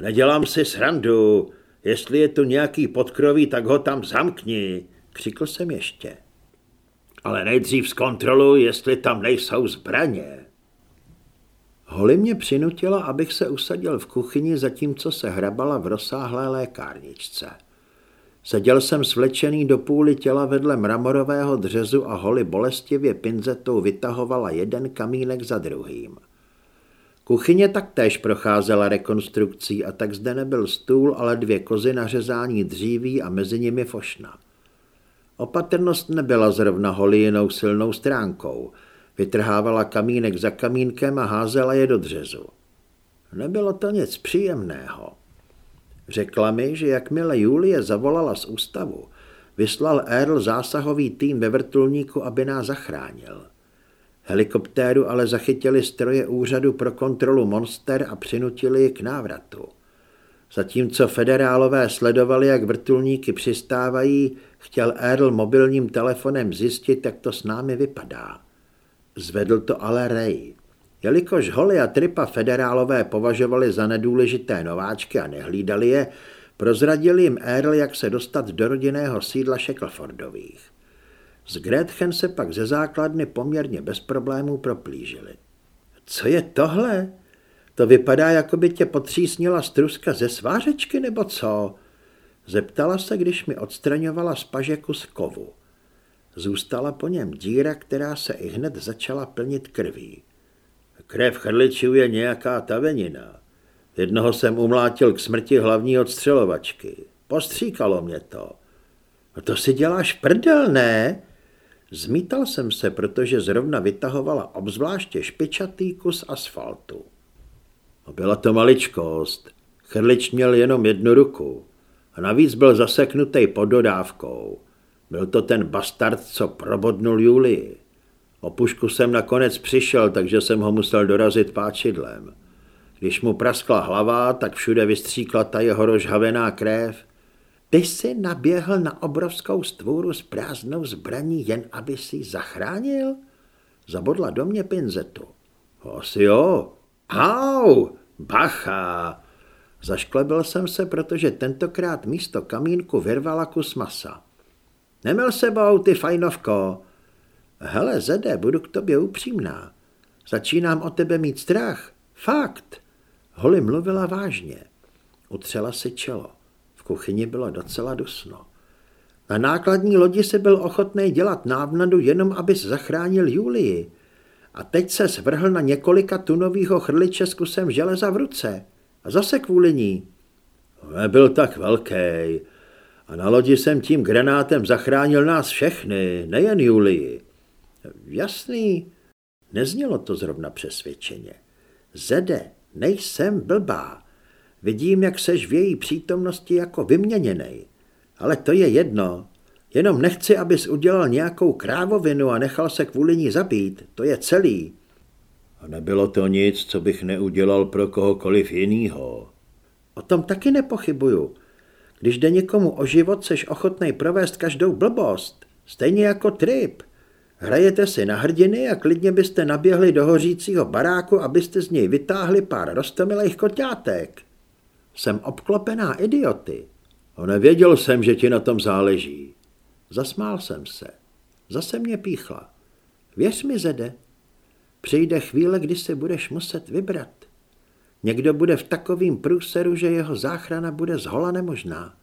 Nedělám si srandu, jestli je tu nějaký podkroví, tak ho tam zamkni, křikl jsem ještě. Ale nejdřív zkontroluj, jestli tam nejsou zbraně. Holly mě přinutila, abych se usadil v kuchyni, zatímco se hrabala v rozsáhlé lékárničce. Seděl jsem svlečený do půly těla vedle mramorového dřezu a Holly bolestivě pinzetou vytahovala jeden kamínek za druhým. Kuchyně taktéž procházela rekonstrukcí a tak zde nebyl stůl, ale dvě kozy na řezání dříví a mezi nimi fošna. Opatrnost nebyla zrovna holijinou silnou stránkou. Vytrhávala kamínek za kamínkem a házela je do dřezu. Nebylo to nic příjemného. Řekla mi, že jakmile Julie zavolala z ústavu, vyslal Earl zásahový tým ve vrtulníku, aby nás zachránil. Helikoptéru ale zachytili stroje úřadu pro kontrolu monster a přinutili ji k návratu. Zatímco federálové sledovali, jak vrtulníky přistávají, chtěl Earl mobilním telefonem zjistit, jak to s námi vypadá. Zvedl to ale Ray. Jelikož Holly a Tripa federálové považovali za nedůležité nováčky a nehlídali je, prozradili jim Earl, jak se dostat do rodinného sídla Shacklefordových. Z Gretchen se pak ze základny poměrně bez problémů proplížili. Co je tohle? To vypadá, jako by tě potřísnila struska ze svářečky, nebo co? Zeptala se, když mi odstraňovala z paže kus kovu. Zůstala po něm díra, která se i hned začala plnit krví. Krev chrličů je nějaká tavenina. Jednoho jsem umlátil k smrti hlavní odstřelovačky. Postříkalo mě to. No to si děláš prdel, ne? Zmítal jsem se, protože zrovna vytahovala obzvláště špičatý kus asfaltu. A byla to maličkost. Chrlič měl jenom jednu ruku. A navíc byl zaseknutý pod dodávkou. Byl to ten bastard, co probodnul Julii. O pušku jsem nakonec přišel, takže jsem ho musel dorazit páčidlem. Když mu praskla hlava, tak všude vystříkla ta jeho rozhavená krev. Ty jsi naběhl na obrovskou stvůru s prázdnou zbraní, jen aby si zachránil? Zabodla do mě pinzetu. Asi jo. Au, bacha. Zašklebil jsem se, protože tentokrát místo kamínku vyrvala kus masa. Nemil sebou, ty fajnovko. Hele, Zede, budu k tobě upřímná. Začínám o tebe mít strach. Fakt. Holly mluvila vážně. Utřela si čelo. Kuchyni bylo docela dusno. Na nákladní lodi si byl ochotný dělat návnadu jenom, abys zachránil Julii. A teď se svrhl na několika tunovýho chrliče s kusem železa v ruce. A zase kvůli ní. Nebyl tak velký. A na lodi jsem tím granátem zachránil nás všechny, nejen Julii. Jasný, neznělo to zrovna přesvědčeně. Zede, nejsem blbá. Vidím, jak seš v její přítomnosti jako vyměněnej. Ale to je jedno. Jenom nechci, abys udělal nějakou krávovinu a nechal se kvůli ní zabít. To je celý. A nebylo to nic, co bych neudělal pro kohokoliv jinýho. O tom taky nepochybuju. Když jde někomu o život, seš ochotnej provést každou blbost. Stejně jako trip. Hrajete si na hrdiny a klidně byste naběhli do hořícího baráku, abyste z něj vytáhli pár rostomilých koťátek. Jsem obklopená idioty. Nevěděl jsem, že ti na tom záleží. Zasmál jsem se. Zase mě píchla. Věř mi, Zede, přijde chvíle, kdy se budeš muset vybrat. Někdo bude v takovým průseru, že jeho záchrana bude zhola nemožná.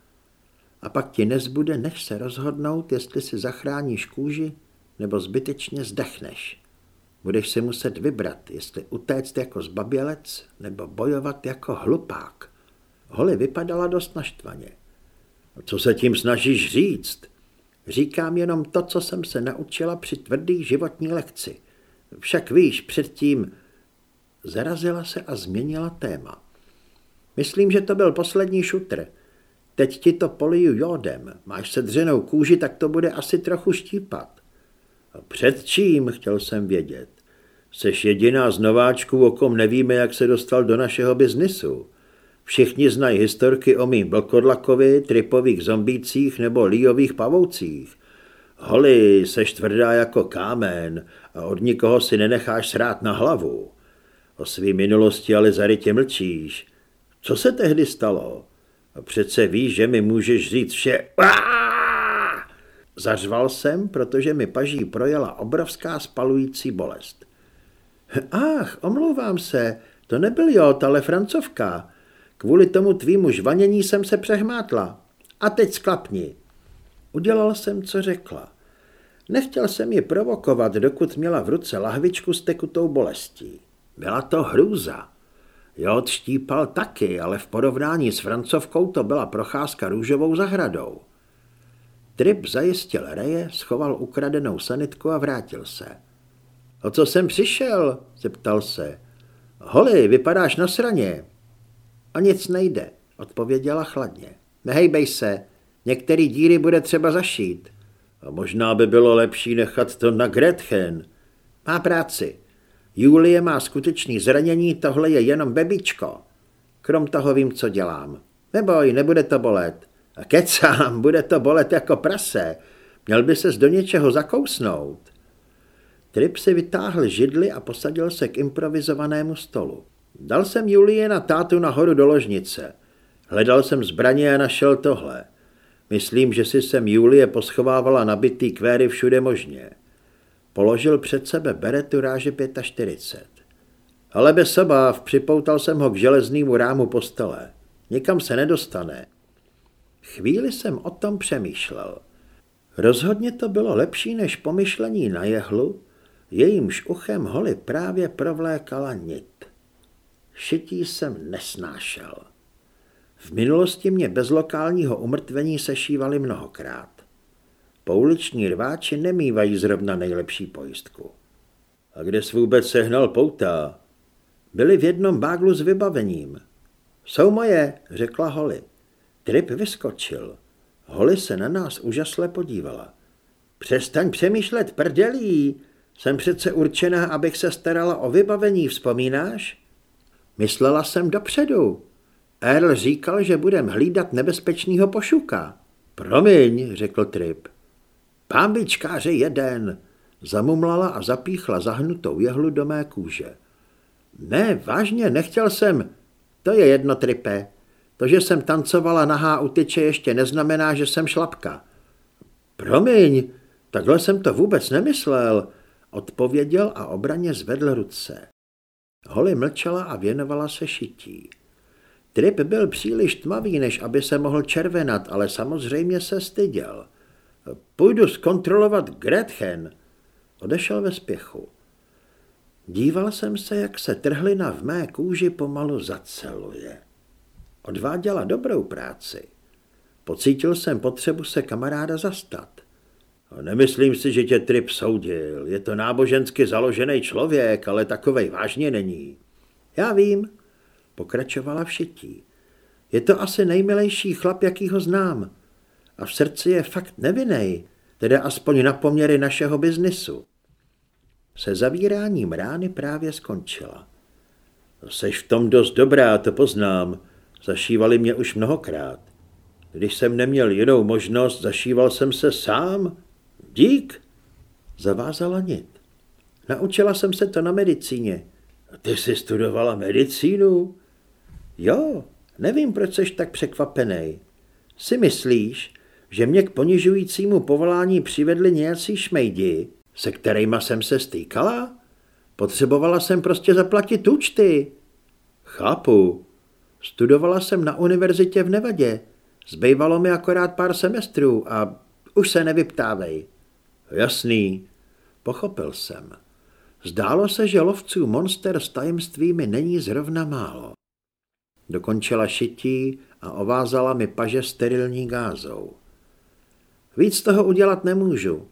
A pak ti nezbude, než se rozhodnout, jestli si zachráníš kůži, nebo zbytečně zdechneš. Budeš si muset vybrat, jestli utéct jako zbabělec, nebo bojovat jako hlupák. Holly vypadala dost naštvaně. Co se tím snažíš říct? Říkám jenom to, co jsem se naučila při tvrdý životní lekci. Však víš, předtím... Zarazila se a změnila téma. Myslím, že to byl poslední šutr. Teď ti to poliju jódem. Máš sedřenou kůži, tak to bude asi trochu štípat. Před čím, chtěl jsem vědět. Seš jediná z nováčků, o kom nevíme, jak se dostal do našeho biznisu. Všichni znají historky o mým blkodlakovi, tripových zombících nebo líjových pavoucích. Holi, seš tvrdá jako kámen a od nikoho si nenecháš srát na hlavu. O svý minulosti ale zarytě mlčíš. Co se tehdy stalo? A přece víš, že mi můžeš říct vše. Zařval jsem, protože mi paží projela obrovská spalující bolest. Ach, omlouvám se, to nebyl jod, ale francovka. Kvůli tomu tvýmu žvanění jsem se přehmátla. A teď sklapni. Udělal jsem, co řekla. Nechtěl jsem ji provokovat, dokud měla v ruce lahvičku s tekutou bolestí. Byla to hrůza. Jod štípal taky, ale v porovnání s francovkou to byla procházka růžovou zahradou. Trip zajistil reje, schoval ukradenou sanitku a vrátil se. O co jsem přišel? zeptal se. Holi, vypadáš na sraně. O nic nejde, odpověděla chladně. Nehejbej se, některé díry bude třeba zašít. A možná by bylo lepší nechat to na Gretchen. Má práci. Julie má skutečný zranění, tohle je jenom bebičko. Krom toho vím, co dělám. Neboj, nebude to bolet. A kecám, bude to bolet jako prase. Měl by ses do něčeho zakousnout. Trip si vytáhl židli a posadil se k improvizovanému stolu. Dal jsem Julie na tátu nahoru do ložnice. Hledal jsem zbraně a našel tohle. Myslím, že si sem Julie poschovávala nabitý kvéry všude možně. Položil před sebe beretu ráže 45. Ale bez obáv připoutal jsem ho k železnému rámu postele. Nikam se nedostane. Chvíli jsem o tom přemýšlel. Rozhodně to bylo lepší než pomyšlení na jehlu, jejímž uchem holy právě provlékala nit. Šití jsem nesnášel. V minulosti mě bez lokálního umrtvení sešívali mnohokrát. Pouliční rváči nemývají zrovna nejlepší pojistku. A kde jsi vůbec sehnal pouta? Byli v jednom báglu s vybavením. Jsou moje, řekla Holly. Trip vyskočil. Holly se na nás úžasle podívala. Přestaň přemýšlet prdelí. Jsem přece určená, abych se starala o vybavení, vzpomínáš? Myslela jsem dopředu. Earl říkal, že budem hlídat nebezpečného pošuka. Promiň, řekl Trip. Pámbičkáře jeden, zamumlala a zapíchla zahnutou jehlu do mé kůže. Ne, vážně, nechtěl jsem. To je jedno, Tripe. To, že jsem tancovala nahá u tyče, ještě neznamená, že jsem šlapka. Promiň, takhle jsem to vůbec nemyslel, odpověděl a obraně zvedl ruce. Holly mlčela a věnovala se šití. Trip byl příliš tmavý, než aby se mohl červenat, ale samozřejmě se styděl. Půjdu zkontrolovat Gretchen. Odešel ve spěchu. Díval jsem se, jak se trhlina v mé kůži pomalu zaceluje. Odváděla dobrou práci. Pocítil jsem potřebu se kamaráda zastat. Nemyslím si, že tě Trip soudil. Je to nábožensky založený člověk, ale takovej vážně není. Já vím, pokračovala všití. Je to asi nejmilejší chlap, jakýho znám. A v srdci je fakt nevinej, teda aspoň na poměry našeho biznisu. Se zavíráním rány právě skončila. Seš v tom dost dobrá, to poznám. Zašívali mě už mnohokrát. Když jsem neměl jinou možnost, zašíval jsem se sám. Dík. Zavázala nit. Naučila jsem se to na medicíně. Ty jsi studovala medicínu? Jo, nevím, proč jsi tak překvapený. Si myslíš, že mě k ponižujícímu povolání přivedli nějací šmejdi, se kterýma jsem se stýkala? Potřebovala jsem prostě zaplatit účty. Chápu. Studovala jsem na univerzitě v Nevadě. Zbývalo mi akorát pár semestrů a už se nevyptávej. Jasný. Pochopil jsem. Zdálo se, že lovců monster s tajemstvími není zrovna málo. Dokončila šití a ovázala mi paže sterilní gázou. Víc toho udělat nemůžu.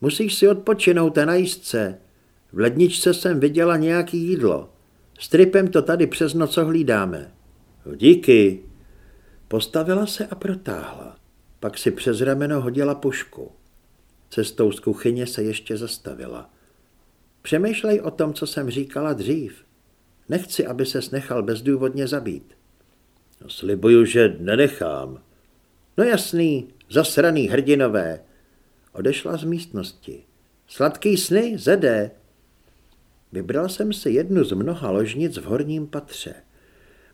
Musíš si odpočinout a najíst se. V ledničce jsem viděla nějaký jídlo. S tripem to tady přes noc hlídáme. Díky. Postavila se a protáhla. Pak si přes rameno hodila pušku. Cestou z kuchyně se ještě zastavila. Přemýšlej o tom, co jsem říkala dřív. Nechci, aby ses nechal bezdůvodně zabít. No, slibuju, že nenechám. No jasný, zasraný hrdinové. Odešla z místnosti. Sladký sny, zede. Vybral jsem si jednu z mnoha ložnic v horním patře.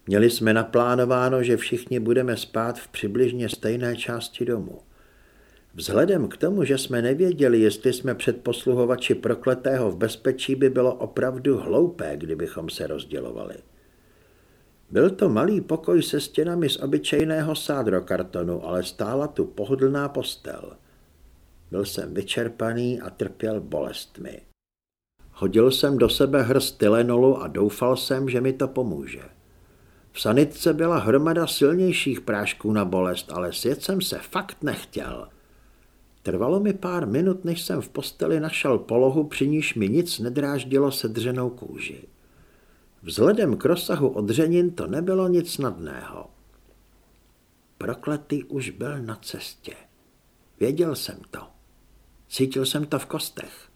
Měli jsme naplánováno, že všichni budeme spát v přibližně stejné části domu. Vzhledem k tomu, že jsme nevěděli, jestli jsme před posluhovači prokletého v bezpečí, by bylo opravdu hloupé, kdybychom se rozdělovali. Byl to malý pokoj se stěnami z obyčejného sádrokartonu, ale stála tu pohodlná postel. Byl jsem vyčerpaný a trpěl bolestmi. Hodil jsem do sebe hrst tylenolu a doufal jsem, že mi to pomůže. V sanitce byla hromada silnějších prášků na bolest, ale sjet jsem se fakt nechtěl. Trvalo mi pár minut, než jsem v posteli našel polohu, při níž mi nic nedráždilo sedřenou kůži. Vzhledem k rozsahu odřenin to nebylo nic snadného. Prokletý už byl na cestě. Věděl jsem to. Cítil jsem to v kostech.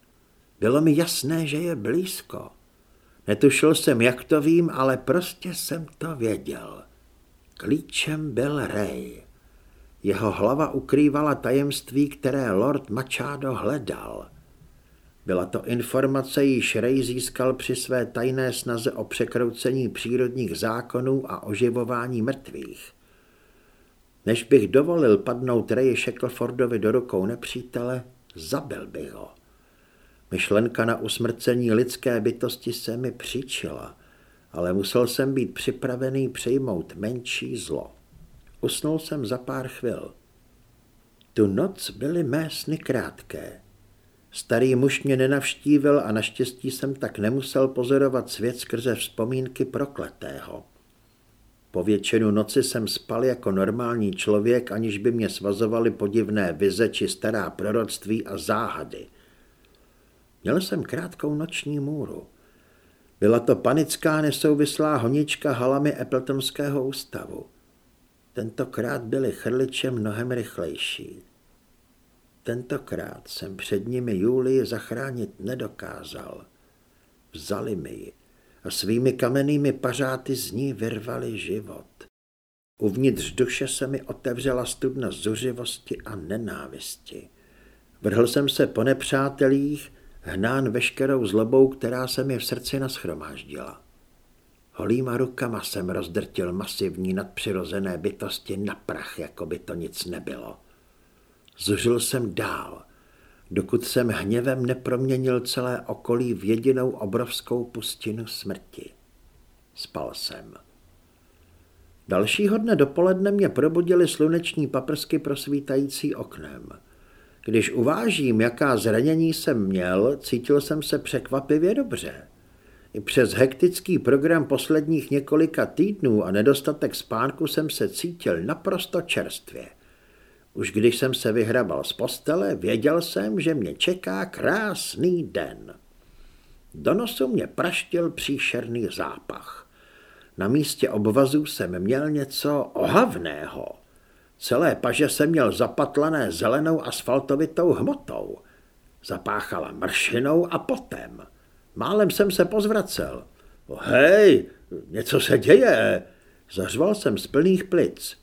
Bylo mi jasné, že je blízko. Netušil jsem, jak to vím, ale prostě jsem to věděl. Klíčem byl Ray. Jeho hlava ukrývala tajemství, které Lord Machado hledal. Byla to informace, již Ray získal při své tajné snaze o překroucení přírodních zákonů a oživování mrtvých. Než bych dovolil padnout Ray Shacklefordovi do rukou nepřítele, zabil bych ho. Myšlenka na usmrcení lidské bytosti se mi příčila, ale musel jsem být připravený přijmout menší zlo. Usnul jsem za pár chvil. Tu noc byly mé sny krátké. Starý muž mě nenavštívil a naštěstí jsem tak nemusel pozorovat svět skrze vzpomínky prokletého. Po většinu noci jsem spal jako normální člověk, aniž by mě svazovaly podivné vize či stará proroctví a záhady. Měl jsem krátkou noční můru. Byla to panická nesouvislá honička halami Appletonského ústavu. Tentokrát byly chrliče mnohem rychlejší. tentokrát jsem před nimi Julii zachránit nedokázal. Vzali mi ji a svými kamennými pařáty z ní vyrvali život. Uvnitř duše se mi otevřela studna zuřivosti a nenávisti. Vrhl jsem se po nepřátelích, hnán veškerou zlobou, která se mi v srdci naschromáždila. Holýma rukama jsem rozdrtil masivní nadpřirozené bytosti na prach, jako by to nic nebylo. Zuřil jsem dál, dokud jsem hněvem neproměnil celé okolí v jedinou obrovskou pustinu smrti. Spal jsem. Dalšího dne dopoledne mě probudili sluneční paprsky prosvítající oknem. Když uvážím, jaká zranění jsem měl, cítil jsem se překvapivě dobře. I přes hektický program posledních několika týdnů a nedostatek spánku jsem se cítil naprosto čerstvě. Už když jsem se vyhrabal z postele, věděl jsem, že mě čeká krásný den. Do nosu mě praštil příšerný zápach. Na místě obvazů jsem měl něco ohavného. Celé paže jsem měl zapatlané zelenou asfaltovitou hmotou. Zapáchala mršinou a potem. Málem jsem se pozvracel. Hej, něco se děje. Zařval jsem z plných plic.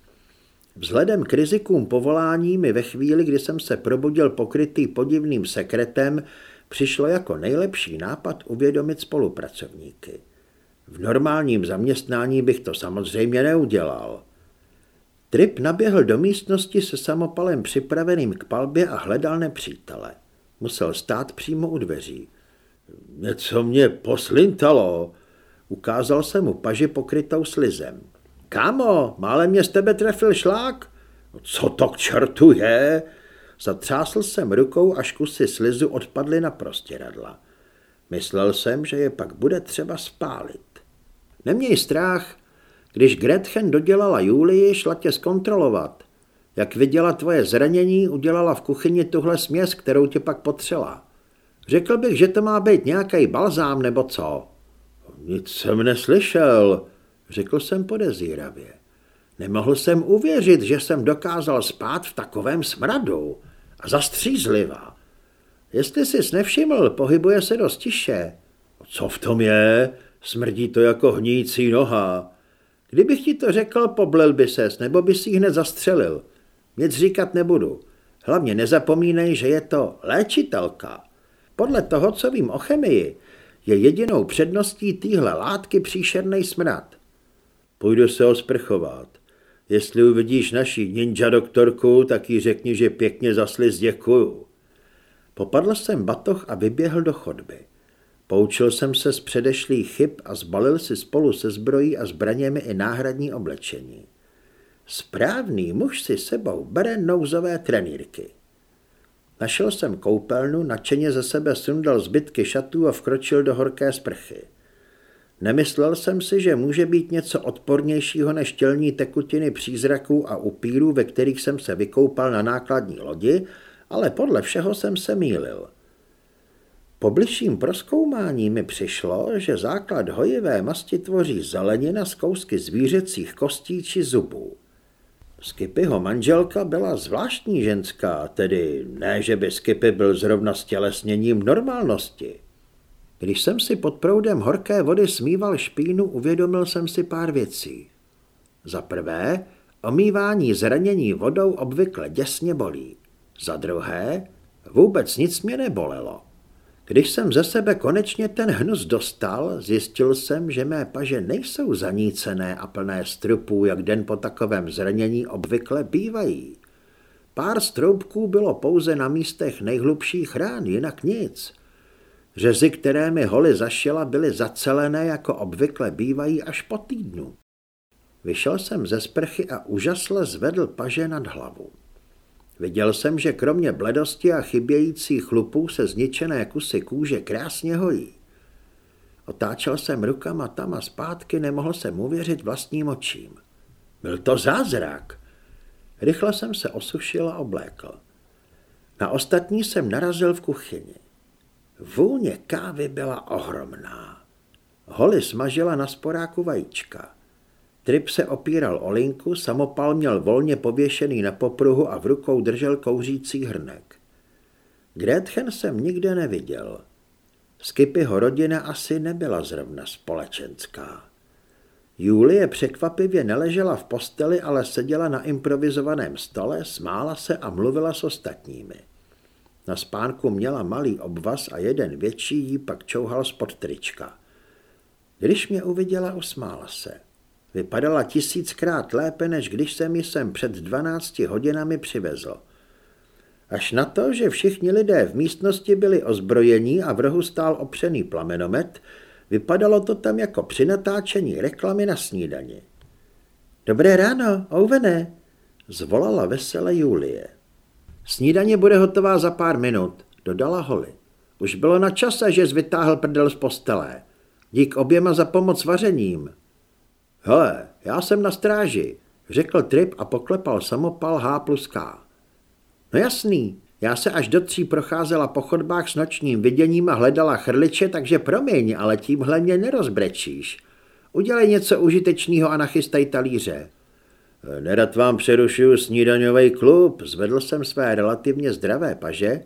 Vzhledem k rizikům povolání mi ve chvíli, kdy jsem se probudil pokrytý podivným sekretem, přišlo jako nejlepší nápad uvědomit spolupracovníky. V normálním zaměstnání bych to samozřejmě neudělal. Trip naběhl do místnosti se samopalem připraveným k palbě a hledal nepřítele. Musel stát přímo u dveří. Něco mě poslintalo. Ukázal jsem mu paži pokrytou slizem. Kámo, málem mě z tebe trefil šlák? No, co to k čertu je? Zatřásl jsem rukou, až kusy slizu odpadly na prostěradla. Myslel jsem, že je pak bude třeba spálit. Neměj strach, když Gretchen dodělala Julii, šla tě zkontrolovat. Jak viděla tvoje zranění, udělala v kuchyni tuhle směs, kterou tě pak potřela. Řekl bych, že to má být nějaký balzám nebo co. Nic jsem neslyšel, řekl jsem podezíravě. Nemohl jsem uvěřit, že jsem dokázal spát v takovém smradu a zastřízliva. Jestli jsi nevšiml, pohybuje se dost tiše. Co v tom je? Smrdí to jako hnící noha. Kdybych ti to řekl, poblil by ses, nebo by si hned zastřelil. Nic říkat nebudu. Hlavně nezapomínej, že je to léčitelka. Podle toho, co vím o chemii, je jedinou předností téhle látky příšerný smrad. Půjdu se osprchovat. Jestli uvidíš naší ninja doktorku, tak jí řekni, že pěkně zasli děkuju. Popadl jsem batoh a vyběhl do chodby. Poučil jsem se z předešlých chyb a zbalil si spolu se zbrojí a zbraněmi i náhradní oblečení. Správný muž si sebou bere nouzové trenýrky. Našel jsem koupelnu, nadšeně ze sebe sundal zbytky šatů a vkročil do horké sprchy. Nemyslel jsem si, že může být něco odpornějšího než tělní tekutiny přízraků a upírů, ve kterých jsem se vykoupal na nákladní lodi, ale podle všeho jsem se mýlil. Po bližším proskoumání mi přišlo, že základ hojivé masti tvoří zelenina z kousky zvířecích kostí či zubů. Skipyho manželka byla zvláštní ženská, tedy ne, že by Skipy byl zrovna stělesněním normálnosti. Když jsem si pod proudem horké vody smíval špínu, uvědomil jsem si pár věcí. Za prvé, omývání zranění vodou obvykle děsně bolí. Za druhé, vůbec nic mě nebolelo. Když jsem ze sebe konečně ten hnus dostal, zjistil jsem, že mé paže nejsou zanícené a plné strupů, jak den po takovém zranění obvykle bývají. Pár stroubků bylo pouze na místech nejhlubších rán, jinak nic. Řezy, které mi holy zašila, byly zacelené, jako obvykle bývají až po týdnu. Vyšel jsem ze sprchy a úžasle zvedl paže nad hlavu. Viděl jsem, že kromě bledosti a chybějících chlupů se zničené kusy kůže krásně hojí. Otáčel jsem rukama tam a zpátky, nemohl jsem uvěřit vlastním očím. Byl to zázrak. Rychle jsem se osušil a oblékl. Na ostatní jsem narazil v kuchyni. Vůně kávy byla ohromná. Holly smažila na sporáku vajíčka. Trip se opíral o linku, samopal měl volně pověšený na popruhu a v rukou držel kouřící hrnek. Gretchen jsem nikde neviděl. Skipyho rodina asi nebyla zrovna společenská. Julie překvapivě neležela v posteli, ale seděla na improvizovaném stole, smála se a mluvila s ostatními. Na spánku měla malý obvaz a jeden větší jí pak čouhal spod trička. Když mě uviděla, usmála se. Vypadala tisíckrát lépe, než když jsem ji sem před dvanácti hodinami přivezl. Až na to, že všichni lidé v místnosti byli ozbrojení a v rohu stál opřený plamenomet, vypadalo to tam jako při natáčení reklamy na snídani. Dobré ráno, Ouvené, zvolala vesele Julie. Snídaně bude hotová za pár minut, dodala Holly. Už bylo na čase, že vytáhl prdel z postele. Dík oběma za pomoc vařením. Hele, já jsem na stráži, řekl Trip a poklepal samopal H plus K. No jasný, já se až do tří procházela po chodbách s nočním viděním a hledala chrliče, takže promiň, ale tímhle mě nerozbrečíš. Udělej něco užitečného a nachystaj talíře. Nerad vám přerušuju snídaňový klub, zvedl jsem své relativně zdravé paže,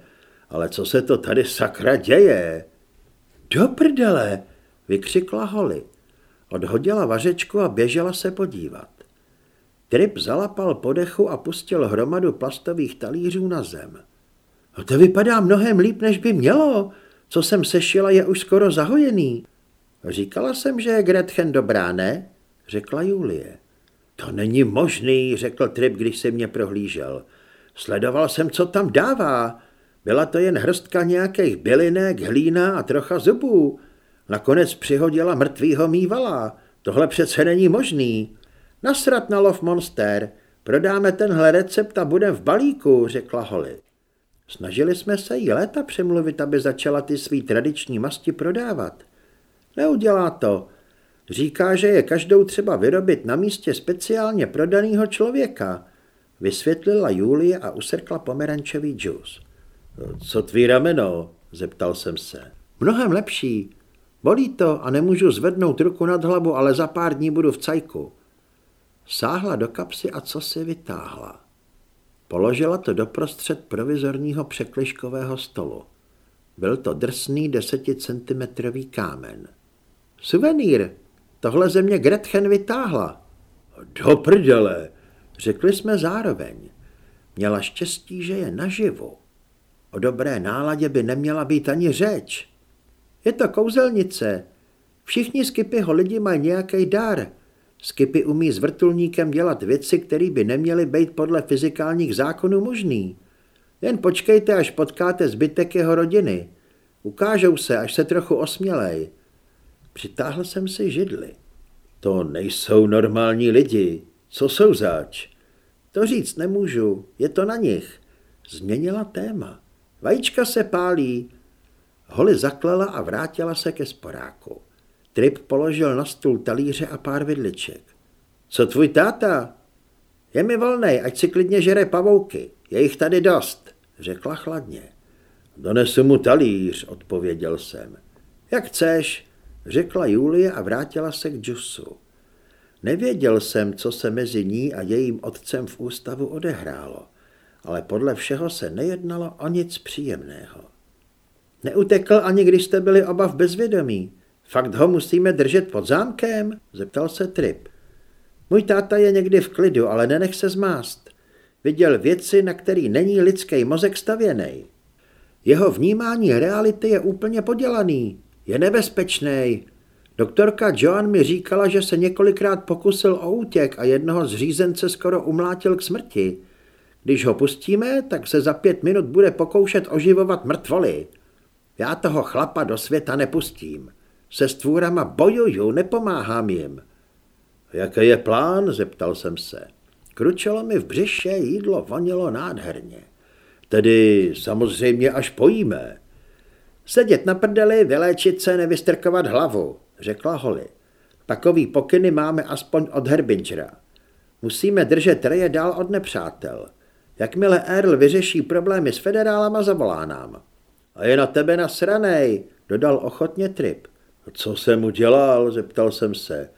ale co se to tady sakra děje? Do prdele, vykřikla Holly. Odhodila vařečku a běžela se podívat. Trip zalapal podechu a pustil hromadu plastových talířů na zem. No to vypadá mnohem líp, než by mělo. Co jsem sešila, je už skoro zahojený. Říkala jsem, že je Gretchen dobrá, ne? Řekla Julie. To není možný, řekl Trip, když se mě prohlížel. Sledoval jsem, co tam dává. Byla to jen hrstka nějakých bylinek, hlína a trocha zubů. Nakonec přihodila mrtvýho mývala. Tohle přece není možný. Nasrat na lov monster. Prodáme tenhle recept a budem v balíku, řekla Holly. Snažili jsme se jí léta přemluvit, aby začala ty svý tradiční masti prodávat. Neudělá to. Říká, že je každou třeba vyrobit na místě speciálně prodaného člověka, vysvětlila Julie a usrkla pomerančový džus. Co tvý rameno? zeptal jsem se. Mnohem lepší. Bolí to a nemůžu zvednout ruku nad hlavu, ale za pár dní budu v cajku. Sáhla do kapsy a co si vytáhla. Položila to doprostřed provizorního překliškového stolu. Byl to drsný deseticentimetrový kámen. Suvenýr, tohle země Gretchen vytáhla. Do prdele, řekli jsme zároveň. Měla štěstí, že je naživu. O dobré náladě by neměla být ani řeč. Je to kouzelnice. Všichni Skipyho lidi mají nějaký dar. Skipy umí s vrtulníkem dělat věci, které by neměly být podle fyzikálních zákonů možný. Jen počkejte, až potkáte zbytek jeho rodiny. Ukážou se, až se trochu osmělej. Přitáhl jsem si židli. To nejsou normální lidi. Co jsou zač? To říct nemůžu, je to na nich. Změnila téma. Vajíčka se pálí. Holly zaklela a vrátila se ke sporáku. Trip položil na stůl talíře a pár vidliček. Co tvůj táta? Je mi volnej, ať si klidně žere pavouky. Je jich tady dost, řekla chladně. Donesu mu talíř, odpověděl jsem. Jak chceš, řekla Julie a vrátila se k džusu. Nevěděl jsem, co se mezi ní a jejím otcem v ústavu odehrálo, ale podle všeho se nejednalo o nic příjemného. Neutekl ani když jste byli oba v bezvědomí. Fakt ho musíme držet pod zámkem? Zeptal se Trip. Můj táta je někdy v klidu, ale nenech se zmást. Viděl věci, na který není lidský mozek stavěný. Jeho vnímání reality je úplně podělaný. Je nebezpečný. Doktorka Joan mi říkala, že se několikrát pokusil o útěk a jednoho z řízence skoro umlátil k smrti. Když ho pustíme, tak se za pět minut bude pokoušet oživovat mrtvoly. Já toho chlapa do světa nepustím. Se stvůrama bojuju, nepomáhám jim. Jaký je plán? zeptal jsem se. Kručelo mi v břiše, jídlo vonilo nádherně. Tedy samozřejmě až pojíme. Sedět na prdeli, vyléčit se, nevystrkovat hlavu, řekla Holly. Takový pokyny máme aspoň od Herbingera. Musíme držet reje dál od nepřátel. Jakmile Earl vyřeší problémy s federálama, zavolá nám. A je na tebe nasranej, dodal ochotně Trip. Co jsem udělal, zeptal jsem se.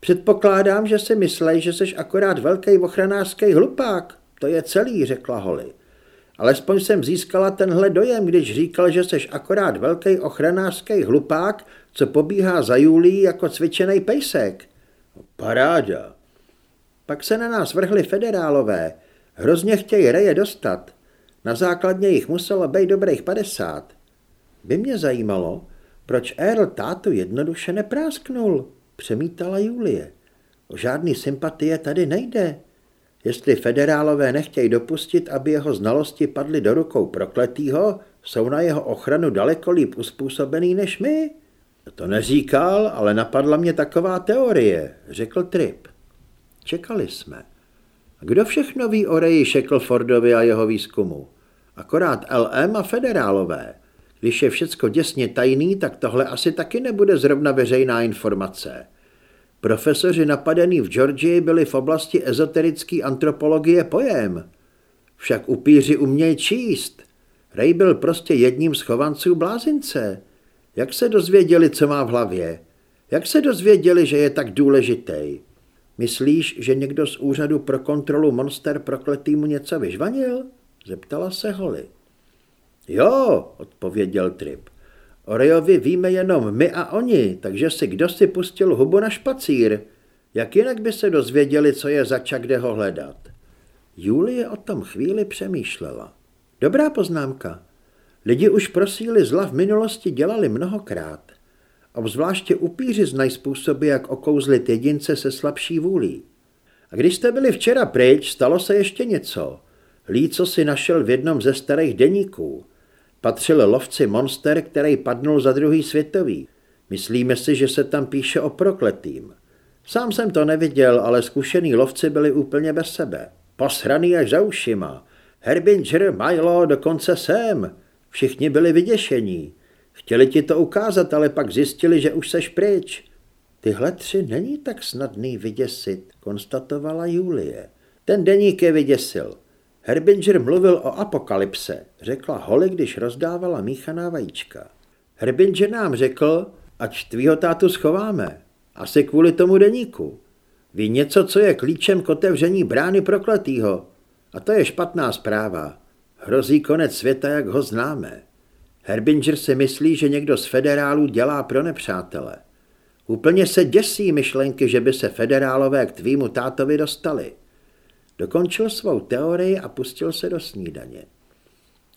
Předpokládám, že si myslej, že jsi akorát velký ochranářský hlupák. To je celý, řekla Holly. Alespoň jsem získala tenhle dojem, když říkal, že seš akorát velký ochranářský hlupák, co pobíhá za Julí jako cvičený pejsek. Paráda. Pak se na nás vrhli federálové. Hrozně chtějí reje dostat. Na základně jich muselo být dobrých padesát. By mě zajímalo, proč Earl tátu jednoduše neprásknul, přemítala Julie. O žádný sympatie tady nejde. Jestli federálové nechtějí dopustit, aby jeho znalosti padly do rukou prokletýho, jsou na jeho ochranu daleko líp uspůsobený než my. To neříkal, ale napadla mě taková teorie, řekl Trip. Čekali jsme. Kdo všechno ví o Reji Shacklefordovi a jeho výzkumu? Akorát LM a federálové. Když je všecko děsně tajný, tak tohle asi taky nebude zrovna veřejná informace. Profesoři napadení v Georgii byli v oblasti ezoterické antropologie pojem. Však upíři umějí číst. Ray byl prostě jedním z chovanců blázince. Jak se dozvěděli, co má v hlavě? Jak se dozvěděli, že je tak důležitý? Myslíš, že někdo z úřadu pro kontrolu monster prokletýmu něco vyžvanil? Zeptala se Holly. Jo, odpověděl Trip. O Rejovi víme jenom my a oni, takže si kdo si pustil hubu na špacír. Jak jinak by se dozvěděli, co je zača kde ho hledat? Julie o tom chvíli přemýšlela. Dobrá poznámka. Lidi už prosíli zla v minulosti dělali mnohokrát. Obzvláště upíři znají způsoby, jak okouzlit jedince se slabší vůlí. A když jste byli včera pryč, stalo se ještě něco. Líco si našel v jednom ze starých deníků. Patřil lovci monster, který padnul za druhý světový. Myslíme si, že se tam píše o prokletým. Sám jsem to neviděl, ale zkušený lovci byli úplně bez sebe. Posraný až za ušima. Herbinger, Milo, dokonce sem. Všichni byli vyděšení. Chtěli ti to ukázat, ale pak zjistili, že už seš pryč. Tyhle tři není tak snadný vyděsit, konstatovala Julie. Ten deník je vyděsil. Herbinger mluvil o apokalypse, řekla Holly, když rozdávala míchaná vajíčka. Herbinger nám řekl, ať tvýho tátu schováme. Asi kvůli tomu deníku. Ví něco, co je klíčem k otevření brány prokletýho. A to je špatná zpráva. Hrozí konec světa, jak ho známe. Herbinger si myslí, že někdo z federálů dělá pro nepřátele. Úplně se děsí myšlenky, že by se federálové k tvýmu tátovi dostali. Dokončil svou teorii a pustil se do snídaně.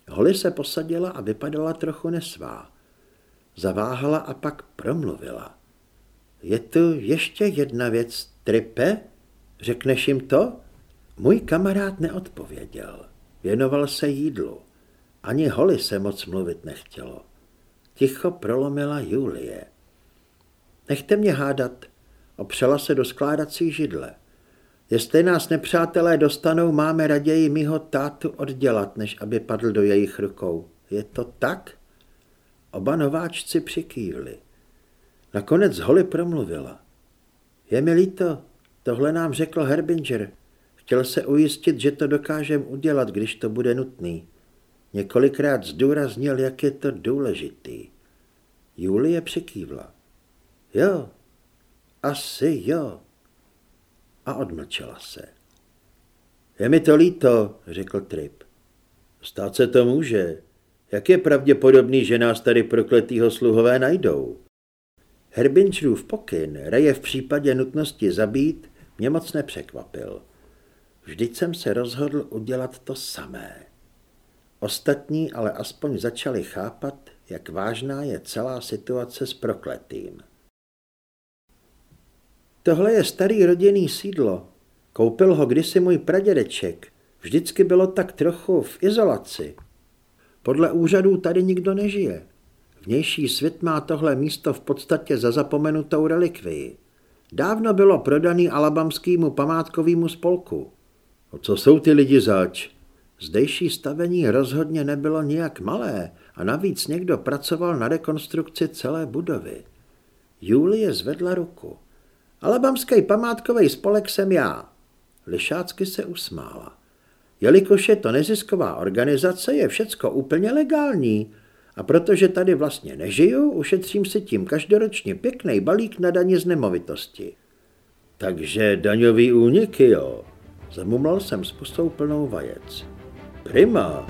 Holly se posadila a vypadala trochu nesvá. Zaváhala a pak promluvila. Je tu ještě jedna věc, Tripe? Řekneš jim to? Můj kamarád neodpověděl. Věnoval se jídlu. Ani Holly se moc mluvit nechtělo. Ticho prolomila Julie. Nechte mě hádat. Opřela se do skládací židle. Jestli nás nepřátelé dostanou, máme raději mýho tátu oddělat, než aby padl do jejich rukou. Je to tak? Oba nováčci přikývli. Nakonec Holly promluvila. Je mi líto, tohle nám řekl Herbinger. Chtěl se ujistit, že to dokážem udělat, když to bude nutný. Několikrát zdůraznil, jak je to důležitý. Julie přikývla. Jo, asi jo a odmlčela se. Je mi to líto, řekl Trip. Stát se to může. Jak je pravděpodobný, že nás tady prokletýho sluhové najdou? Herbinčrův pokyn Reje v případě nutnosti zabít mě moc nepřekvapil. Vždyť jsem se rozhodl udělat to samé. Ostatní ale aspoň začali chápat, jak vážná je celá situace s prokletým. Tohle je starý rodinný sídlo. Koupil ho kdysi můj pradědeček. Vždycky bylo tak trochu v izolaci. Podle úřadů tady nikdo nežije. Vnější svět má tohle místo v podstatě za zapomenutou relikvii. Dávno bylo prodaný alabamskému památkovému spolku. O co jsou ty lidi zač? Zdejší stavení rozhodně nebylo nijak malé a navíc někdo pracoval na rekonstrukci celé budovy. Julie zvedla ruku. Alabamský památkový spolek jsem já. Lišácky se usmála. Jelikož je to nezisková organizace, je všecko úplně legální. A protože tady vlastně nežiju, ušetřím si tím každoročně pěkný balík na daně z nemovitosti. Takže daňový úniky, jo. Zamumlal jsem s plnou vajec. Prima.